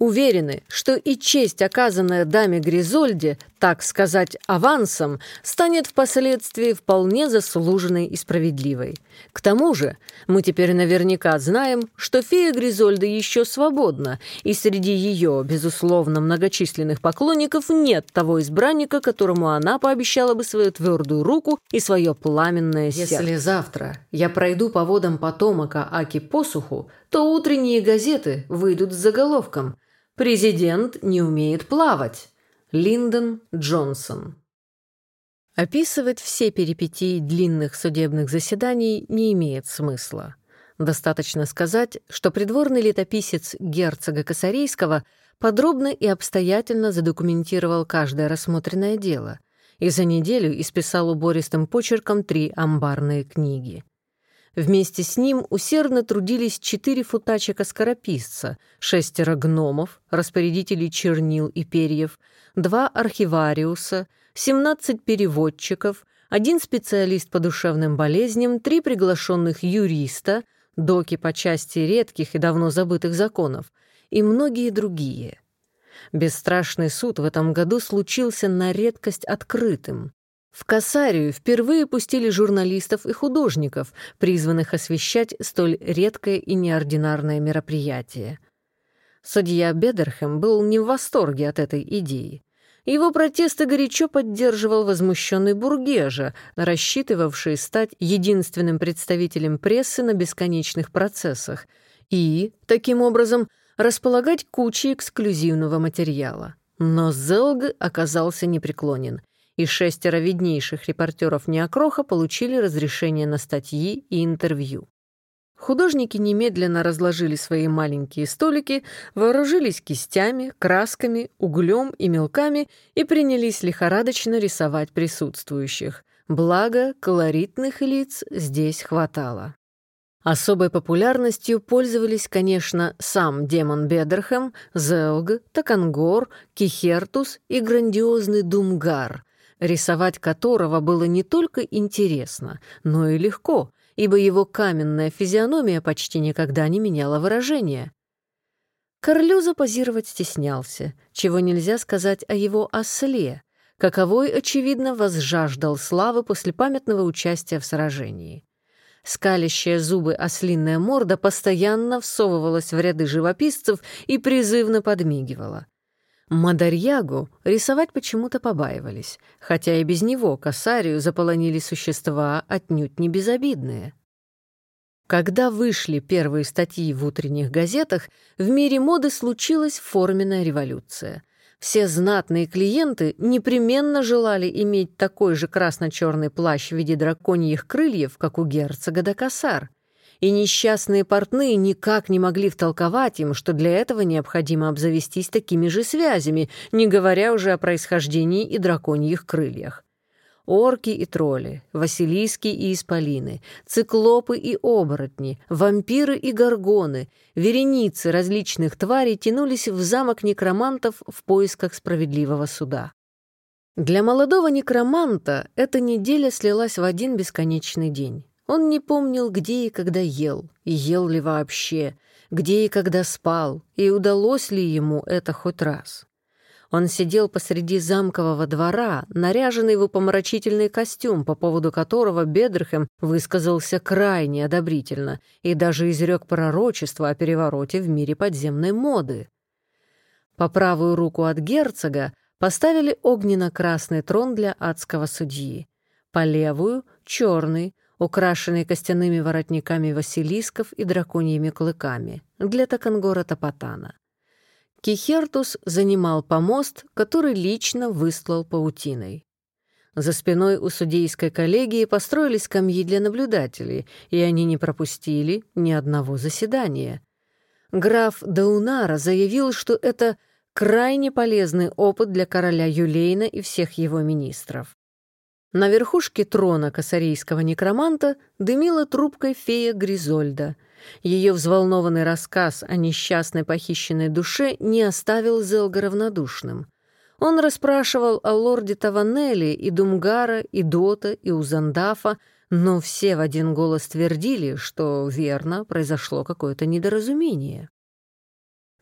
Уверены, что и честь, оказанная даме Гризольде, так сказать, авансом, станет впоследствии вполне заслуженной и справедливой. К тому же мы теперь наверняка знаем, что фея Гризольда еще свободна, и среди ее, безусловно, многочисленных поклонников нет того избранника, которому она пообещала бы свою твердую руку и свое пламенное сердце. Если завтра я пройду по водам потомока Аки посуху, то утренние газеты выйдут с заголовком – Президент не умеет плавать. Линдон Джонсон. Описывать все перипетии длинных судебных заседаний не имеет смысла. Достаточно сказать, что придворный летописец герцога Косарейского подробно и обстоятельно задокументировал каждое рассмотренное дело и за неделю исписал убористым почерком три амбарные книги. Вместе с ним усердно трудились четыре футачика-скорописца, шестеро гномов, распорядителей чернил и перьев, два архивариуса, семнадцать переводчиков, один специалист по душевным болезням, три приглашенных юриста, доки по части редких и давно забытых законов и многие другие. Бесстрашный суд в этом году случился на редкость открытым. В Касарию впервые пустили журналистов и художников, призванных освещать столь редкое и неординарное мероприятие. Судья Бедерхем был не в восторге от этой идеи. Его протесты горячо поддерживал возмущенный Бургежа, рассчитывавший стать единственным представителем прессы на бесконечных процессах и, таким образом, располагать кучей эксклюзивного материала. Но Зелг оказался непреклонен и шестеро виднейших репортеров Неокроха получили разрешение на статьи и интервью. Художники немедленно разложили свои маленькие столики, вооружились кистями, красками, углем и мелками и принялись лихорадочно рисовать присутствующих. Благо, колоритных лиц здесь хватало. Особой популярностью пользовались, конечно, сам демон Бедерхэм, Зелг, Такангор, Кихертус и грандиозный Думгар, рисовать которого было не только интересно, но и легко, ибо его каменная физиономия почти никогда не меняла выражения. Корлюза позировать стеснялся, чего нельзя сказать о его осле, каковой, очевидно, возжаждал славы после памятного участия в сражении. Скалящая зубы ослинная морда постоянно всовывалась в ряды живописцев и призывно подмигивала. Мадарьягу рисовать почему-то побаивались, хотя и без него косарию заполонили существа отнюдь не безобидные. Когда вышли первые статьи в утренних газетах, в мире моды случилась форменная революция. Все знатные клиенты непременно желали иметь такой же красно-черный плащ в виде драконьих крыльев, как у герцога Дакасар — и несчастные портные никак не могли втолковать им, что для этого необходимо обзавестись такими же связями, не говоря уже о происхождении и драконьих крыльях. Орки и тролли, василиски и исполины, циклопы и оборотни, вампиры и горгоны, вереницы различных тварей тянулись в замок некромантов в поисках справедливого суда. Для молодого некроманта эта неделя слилась в один бесконечный день. Он не помнил, где и когда ел, и ел ли вообще, где и когда спал, и удалось ли ему это хоть раз. Он сидел посреди замкового двора, наряженный в упомрачительный костюм, по поводу которого Бедрхем высказался крайне одобрительно и даже изрек пророчество о перевороте в мире подземной моды. По правую руку от герцога поставили огненно-красный трон для адского судьи, по левую — черный, украшенный костяными воротниками василисков и драконьими клыками, для Токангора Топотана. Кихертус занимал помост, который лично выслал паутиной. За спиной у судейской коллегии построились скамьи для наблюдателей, и они не пропустили ни одного заседания. Граф Даунара заявил, что это крайне полезный опыт для короля Юлейна и всех его министров. На верхушке трона косарийского некроманта дымила трубкой фея Гризольда. Ее взволнованный рассказ о несчастной похищенной душе не оставил Зелга равнодушным. Он расспрашивал о лорде Таванелли и Думгара, и Дота, и Узандафа, но все в один голос твердили, что, верно, произошло какое-то недоразумение.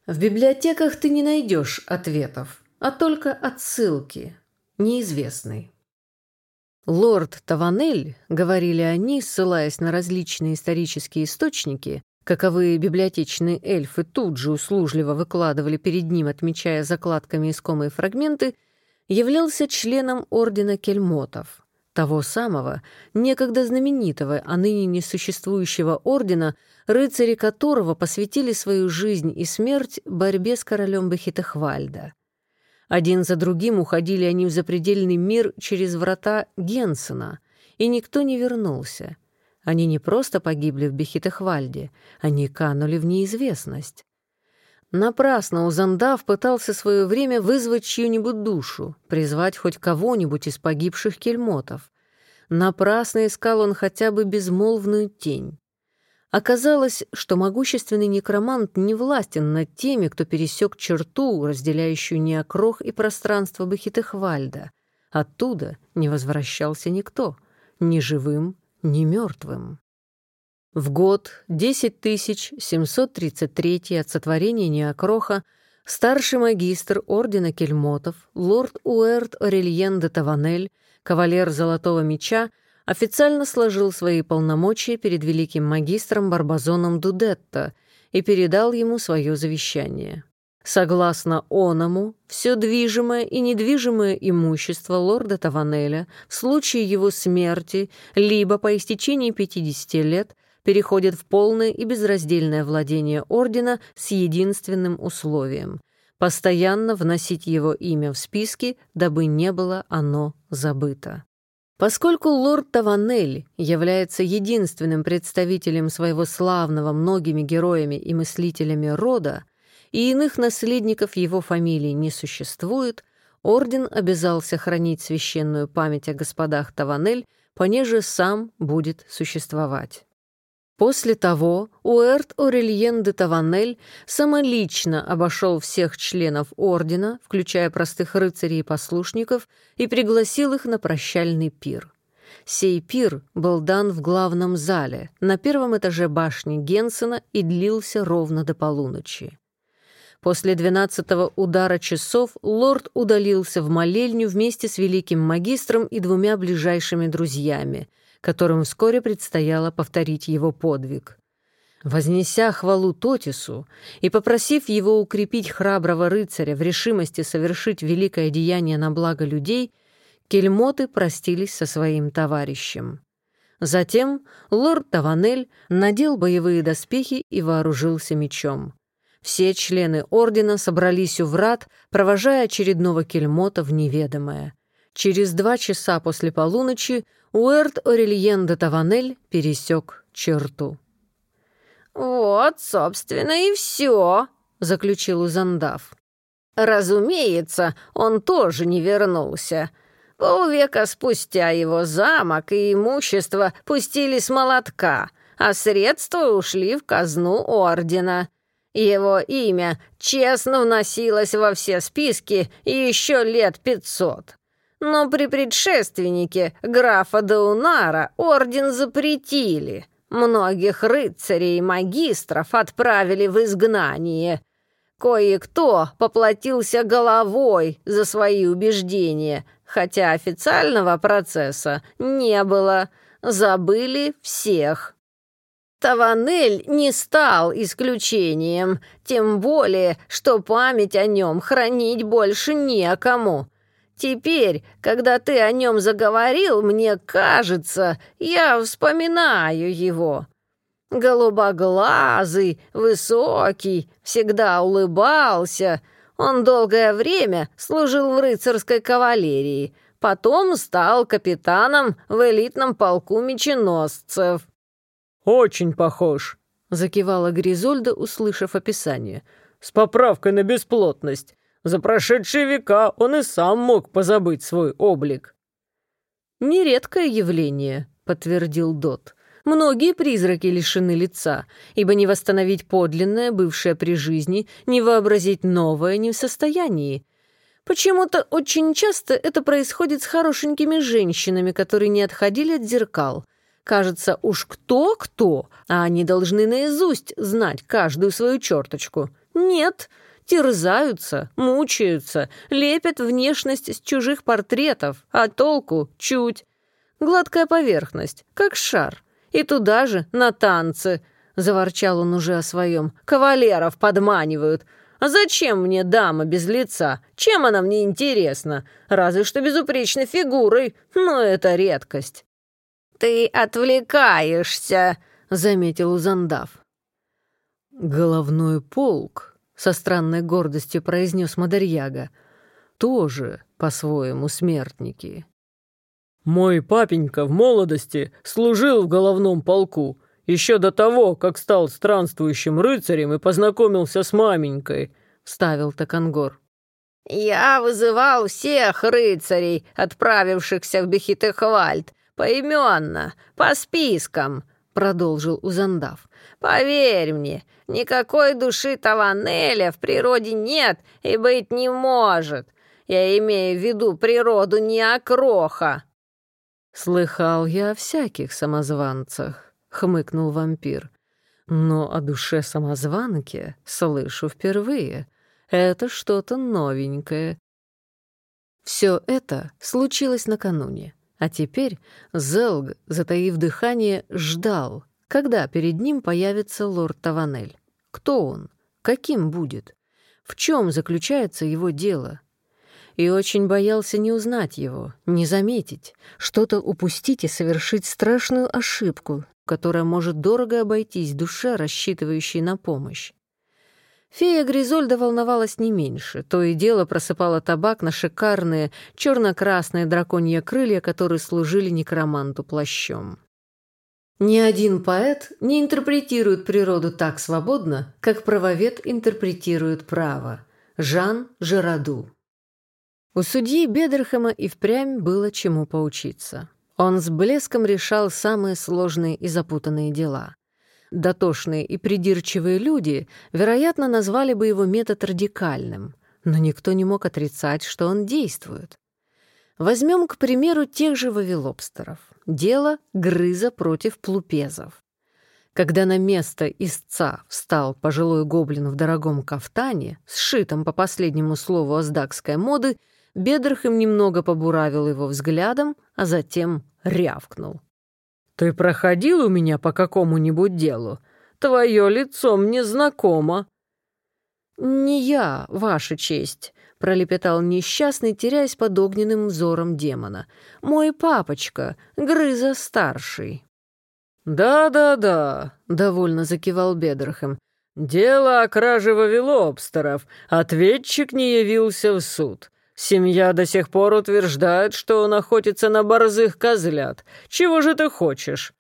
В библиотеках ты не найдешь ответов, а только отсылки, неизвестные. Лорд Таванель, говорили они, ссылаясь на различные исторические источники, каковые библиотечные эльфы тут же услужливо выкладывали перед ним, отмечая закладками искомые фрагменты, являлся членом Ордена Кельмотов, того самого, некогда знаменитого, а ныне несуществующего ордена, рыцари которого посвятили свою жизнь и смерть борьбе с королем Бехитехвальда. Один за другим уходили они в запредельный мир через врата Генсена, и никто не вернулся. Они не просто погибли в Бехитехвальде, они канули в неизвестность. Напрасно Узандав пытался свое время вызвать чью-нибудь душу, призвать хоть кого-нибудь из погибших кельмотов. Напрасно искал он хотя бы безмолвную тень. Оказалось, что могущественный некромант не властен над теми, кто пересек черту, разделяющую неокрох и пространство Бахитехвальда. Оттуда не возвращался никто, ни живым, ни мертвым. В год 10733 от сотворения Неокроха старший магистр ордена Кельмотов, лорд Уэрт Орельен де Таванель, кавалер Золотого Меча, официально сложил свои полномочия перед великим магистром Барбазоном Дудетто и передал ему свое завещание. Согласно оному, все движимое и недвижимое имущество лорда Таванеля в случае его смерти либо по истечении 50 лет переходит в полное и безраздельное владение ордена с единственным условием — постоянно вносить его имя в списки, дабы не было оно забыто. Поскольку лорд Таванель является единственным представителем своего славного многими героями и мыслителями рода, и иных наследников его фамилии не существует, орден обязался хранить священную память о господах Таванель, понеже сам будет существовать. После того Уэрт Орельен де Таванель самолично обошел всех членов ордена, включая простых рыцарей и послушников, и пригласил их на прощальный пир. Сей пир был дан в главном зале, на первом этаже башни Генсена и длился ровно до полуночи. После двенадцатого удара часов лорд удалился в молельню вместе с великим магистром и двумя ближайшими друзьями — которым вскоре предстояло повторить его подвиг. Вознеся хвалу Тотису и попросив его укрепить храброго рыцаря в решимости совершить великое деяние на благо людей, кельмоты простились со своим товарищем. Затем лорд Таванель надел боевые доспехи и вооружился мечом. Все члены ордена собрались у врат, провожая очередного кельмота в неведомое. Через два часа после полуночи Уэрт Орельен де Таванель пересек черту. «Вот, собственно, и все», — заключил Узандав. «Разумеется, он тоже не вернулся. Полвека спустя его замок и имущество пустили с молотка, а средства ушли в казну ордена. Его имя честно вносилось во все списки еще лет пятьсот. Но при предшественнике графа Даунара орден запретили. Многих рыцарей и магистров отправили в изгнание. Кое-кто поплатился головой за свои убеждения, хотя официального процесса не было. Забыли всех. Таванель не стал исключением, тем более, что память о нем хранить больше некому. Теперь, когда ты о нем заговорил, мне кажется, я вспоминаю его. Голубоглазый, высокий, всегда улыбался. Он долгое время служил в рыцарской кавалерии, потом стал капитаном в элитном полку меченосцев. «Очень похож», — закивала Гризольда, услышав описание. «С поправкой на бесплотность. За прошедшие века он и сам мог позабыть свой облик». «Нередкое явление», — подтвердил Дот. «Многие призраки лишены лица, ибо не восстановить подлинное, бывшее при жизни, не вообразить новое не в состоянии. Почему-то очень часто это происходит с хорошенькими женщинами, которые не отходили от зеркал». Кажется, уж кто-кто, а они должны наизусть знать каждую свою черточку. Нет, терзаются, мучаются, лепят внешность с чужих портретов, а толку чуть. Гладкая поверхность, как шар. И туда же, на танцы. Заворчал он уже о своем. Кавалеров подманивают. А зачем мне дама без лица? Чем она мне интересна? Разве что безупречной фигурой, но это редкость. «Ты отвлекаешься», — заметил Узандав. «Головной полк», — со странной гордостью произнес Мадарьяга, — «тоже, по-своему, смертники». «Мой папенька в молодости служил в головном полку, еще до того, как стал странствующим рыцарем и познакомился с маменькой», — вставил Такангор. «Я вызывал всех рыцарей, отправившихся в Бехитехвальд, «Поименно, по спискам», — продолжил Узандав. «Поверь мне, никакой души Таванеля в природе нет и быть не может. Я имею в виду природу не окроха». «Слыхал я о всяких самозванцах», — хмыкнул вампир. «Но о душе самозванки слышу впервые. Это что-то новенькое». Все это случилось накануне. А теперь Зелг, затаив дыхание, ждал, когда перед ним появится лорд Таванель. Кто он? Каким будет? В чем заключается его дело? И очень боялся не узнать его, не заметить, что-то упустить и совершить страшную ошибку, которая может дорого обойтись душе, рассчитывающей на помощь. Фея Гризольда волновалась не меньше. То и дело просыпала табак на шикарные черно-красные драконьи крылья, которые служили некроманту плащом. Ни один поэт не интерпретирует природу так свободно, как правовед интерпретирует право. Жан Жераду. У судьи Бедерхэма и впрямь было чему поучиться. Он с блеском решал самые сложные и запутанные дела. Дотошные и придирчивые люди, вероятно, назвали бы его метод радикальным, но никто не мог отрицать, что он действует. Возьмем, к примеру, тех же вавилобстеров. Дело Грыза против плупезов. Когда на место истца встал пожилой гоблин в дорогом кафтане, сшитом по последнему слову оздакской моды, Бедрахем немного побуравил его взглядом, а затем рявкнул. «Ты проходил у меня по какому-нибудь делу? Твое лицо мне знакомо». «Не я, ваша честь», — пролепетал несчастный, теряясь под огненным взором демона. «Мой папочка, Грыза-старший». «Да-да-да», — довольно закивал Бедрахем. «Дело о краже вавилобстеров. Ответчик не явился в суд. Семья до сих пор утверждает, что он охотится на борзых козлят. Чего же ты хочешь?»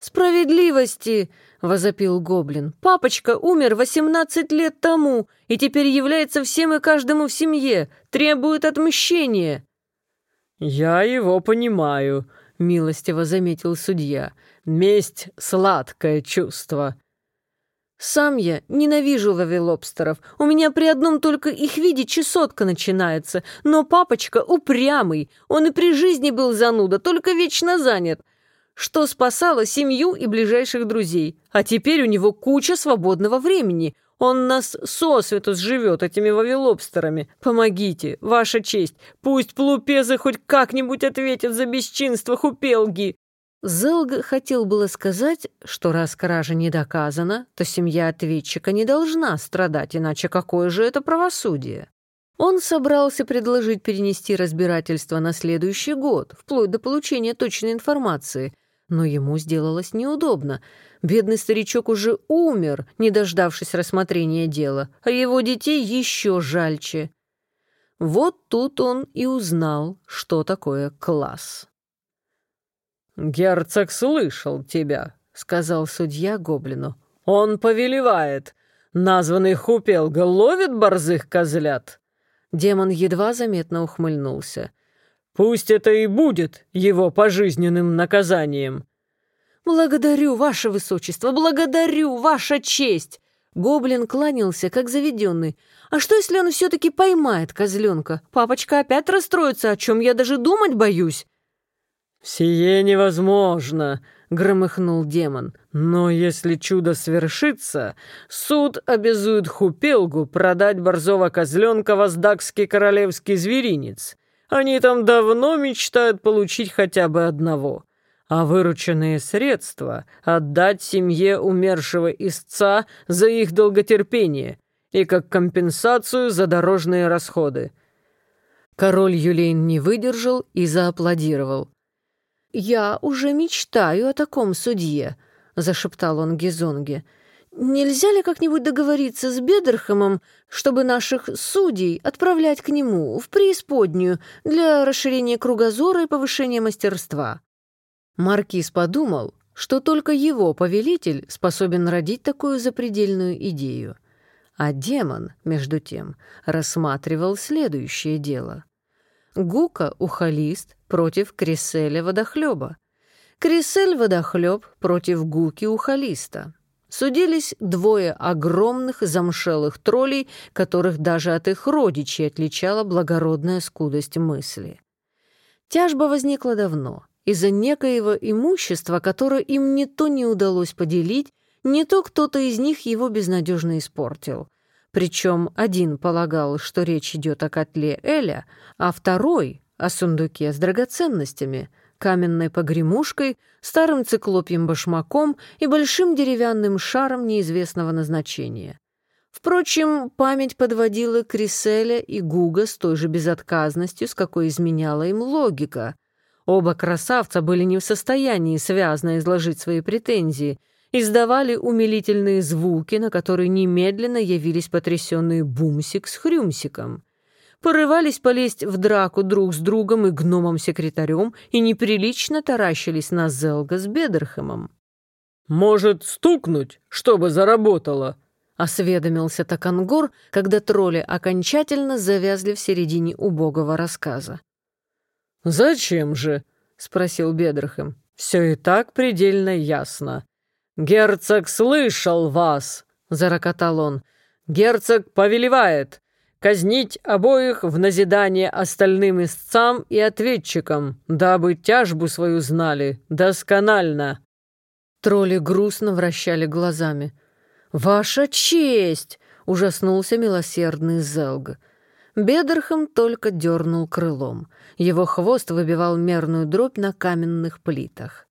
«Справедливости!» — возопил гоблин. «Папочка умер восемнадцать лет тому и теперь является всем и каждому в семье, требует отмщения». «Я его понимаю», — милостиво заметил судья. «Месть — сладкое чувство». «Сам я ненавижу вавилобстеров. У меня при одном только их виде чесотка начинается. Но папочка упрямый. Он и при жизни был зануда, только вечно занят что спасало семью и ближайших друзей. А теперь у него куча свободного времени. Он нас сосвету сживет этими вавилобстерами. Помогите, ваша честь. Пусть плупезы хоть как-нибудь ответят за бесчинство Хупелги». Зелг хотел было сказать, что раз кража не доказана, то семья ответчика не должна страдать, иначе какое же это правосудие? Он собрался предложить перенести разбирательство на следующий год, вплоть до получения точной информации — но ему сделалось неудобно. Бедный старичок уже умер, не дождавшись рассмотрения дела, а его детей еще жальче. Вот тут он и узнал, что такое класс. «Герцог слышал тебя», — сказал судья Гоблину. «Он повелевает. Названный Хупелга ловит борзых козлят». Демон едва заметно ухмыльнулся. Пусть это и будет его пожизненным наказанием». «Благодарю, ваше высочество, благодарю, ваша честь!» Гоблин кланялся, как заведенный. «А что, если он все-таки поймает козленка? Папочка опять расстроится, о чем я даже думать боюсь». «Сие невозможно», — громыхнул демон. «Но если чудо свершится, суд обязует Хупелгу продать борзого козленка в Аздакский королевский зверинец. Они там давно мечтают получить хотя бы одного. А вырученные средства отдать семье умершего истца за их долготерпение и как компенсацию за дорожные расходы. Король Юлейн не выдержал и зааплодировал. «Я уже мечтаю о таком судье», — зашептал он Гизонге. Нельзя ли как-нибудь договориться с Бедерхэмом, чтобы наших судей отправлять к нему в преисподнюю для расширения кругозора и повышения мастерства?» Маркиз подумал, что только его повелитель способен родить такую запредельную идею. А демон, между тем, рассматривал следующее дело. Гука — ухолист против Криселя водохлеба. Крисель водохлеб против Гуки ухолиста судились двое огромных замшелых троллей, которых даже от их родичей отличала благородная скудость мысли. Тяжба возникла давно, из-за некоего имущества, которое им не то не удалось поделить, не то кто-то из них его безнадежно испортил. Причем один полагал, что речь идет о котле Эля, а второй — о сундуке с драгоценностями — каменной погремушкой, старым циклопьем башмаком и большим деревянным шаром неизвестного назначения. Впрочем, память подводила Криселя и Гуга с той же безотказностью, с какой изменяла им логика. Оба красавца были не в состоянии связно изложить свои претензии, издавали умилительные звуки, на которые немедленно явились потрясенные Бумсик с Хрюмсиком порывались полезть в драку друг с другом и гномом-секретарем и неприлично таращились на Зелга с Бедерхэмом. «Может, стукнуть, чтобы заработало?» — осведомился Такангор, когда тролли окончательно завязли в середине убогого рассказа. «Зачем же?» — спросил Бедерхэм. «Все и так предельно ясно. Герцог слышал вас!» — зарокотал он. «Герцог повелевает казнить обоих в назидание остальным истцам и ответчикам, дабы тяжбу свою знали досконально». Тролли грустно вращали глазами. «Ваша честь!» — ужаснулся милосердный Зелг. Бедерхам только дернул крылом. Его хвост выбивал мерную дробь на каменных плитах.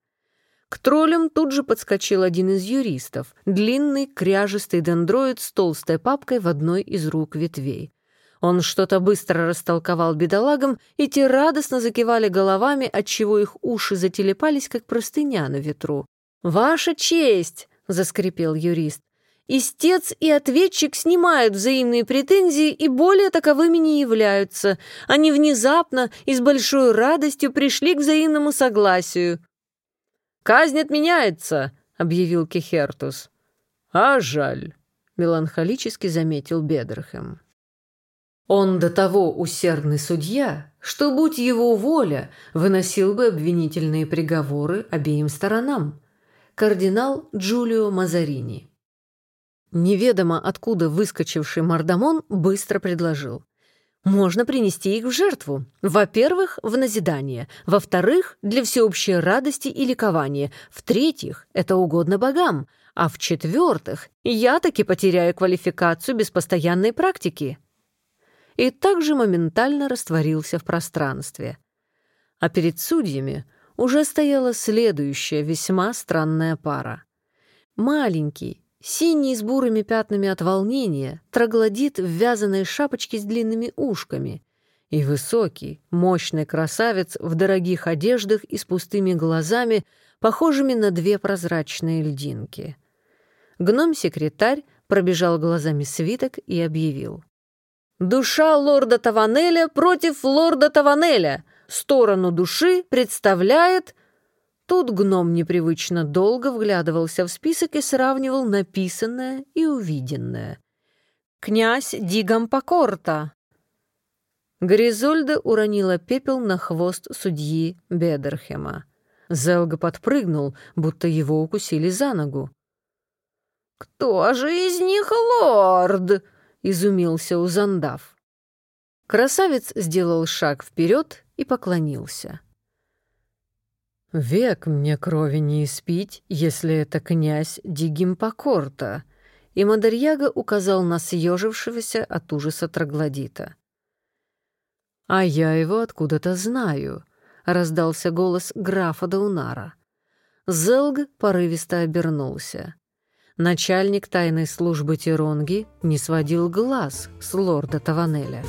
К троллям тут же подскочил один из юристов, длинный, кряжистый дендроид с толстой папкой в одной из рук ветвей. Он что-то быстро растолковал бедолагам, и те радостно закивали головами, отчего их уши зателепались, как простыня на ветру. «Ваша честь!» — заскрипел юрист. «Истец и ответчик снимают взаимные претензии и более таковыми не являются. Они внезапно и с большой радостью пришли к взаимному согласию». «Казнь отменяется!» — объявил Кехертус. «А жаль», — меланхолически заметил Бедерхэм. Он до того усердный судья, что, будь его воля, выносил бы обвинительные приговоры обеим сторонам. Кардинал Джулио Мазарини. Неведомо откуда выскочивший Мардамон быстро предложил. Можно принести их в жертву. Во-первых, в назидание. Во-вторых, для всеобщей радости и ликования. В-третьих, это угодно богам. А в-четвертых, я таки потеряю квалификацию без постоянной практики. И также моментально растворился в пространстве. А перед судьями уже стояла следующая весьма странная пара. Маленький, Синий с бурыми пятнами от волнения, троглодит в вязаной шапочке с длинными ушками. И высокий, мощный красавец в дорогих одеждах и с пустыми глазами, похожими на две прозрачные льдинки. Гном-секретарь пробежал глазами свиток и объявил. «Душа лорда Таванеля против лорда Таванеля! Сторону души представляет...» Тут гном непривычно долго вглядывался в список и сравнивал написанное и увиденное. «Князь Дигампокорта!» Гризольда уронила пепел на хвост судьи Бедерхема. Зелга подпрыгнул, будто его укусили за ногу. «Кто же из них лорд?» — изумился Узандав. Красавец сделал шаг вперед и поклонился. «Век мне крови не испить, если это князь Дигимпокорта», и Мадарьяга указал на съежившегося от ужаса троглодита. «А я его откуда-то знаю», — раздался голос графа Даунара. Зелг порывисто обернулся. Начальник тайной службы Тиронги не сводил глаз с лорда Таванеля.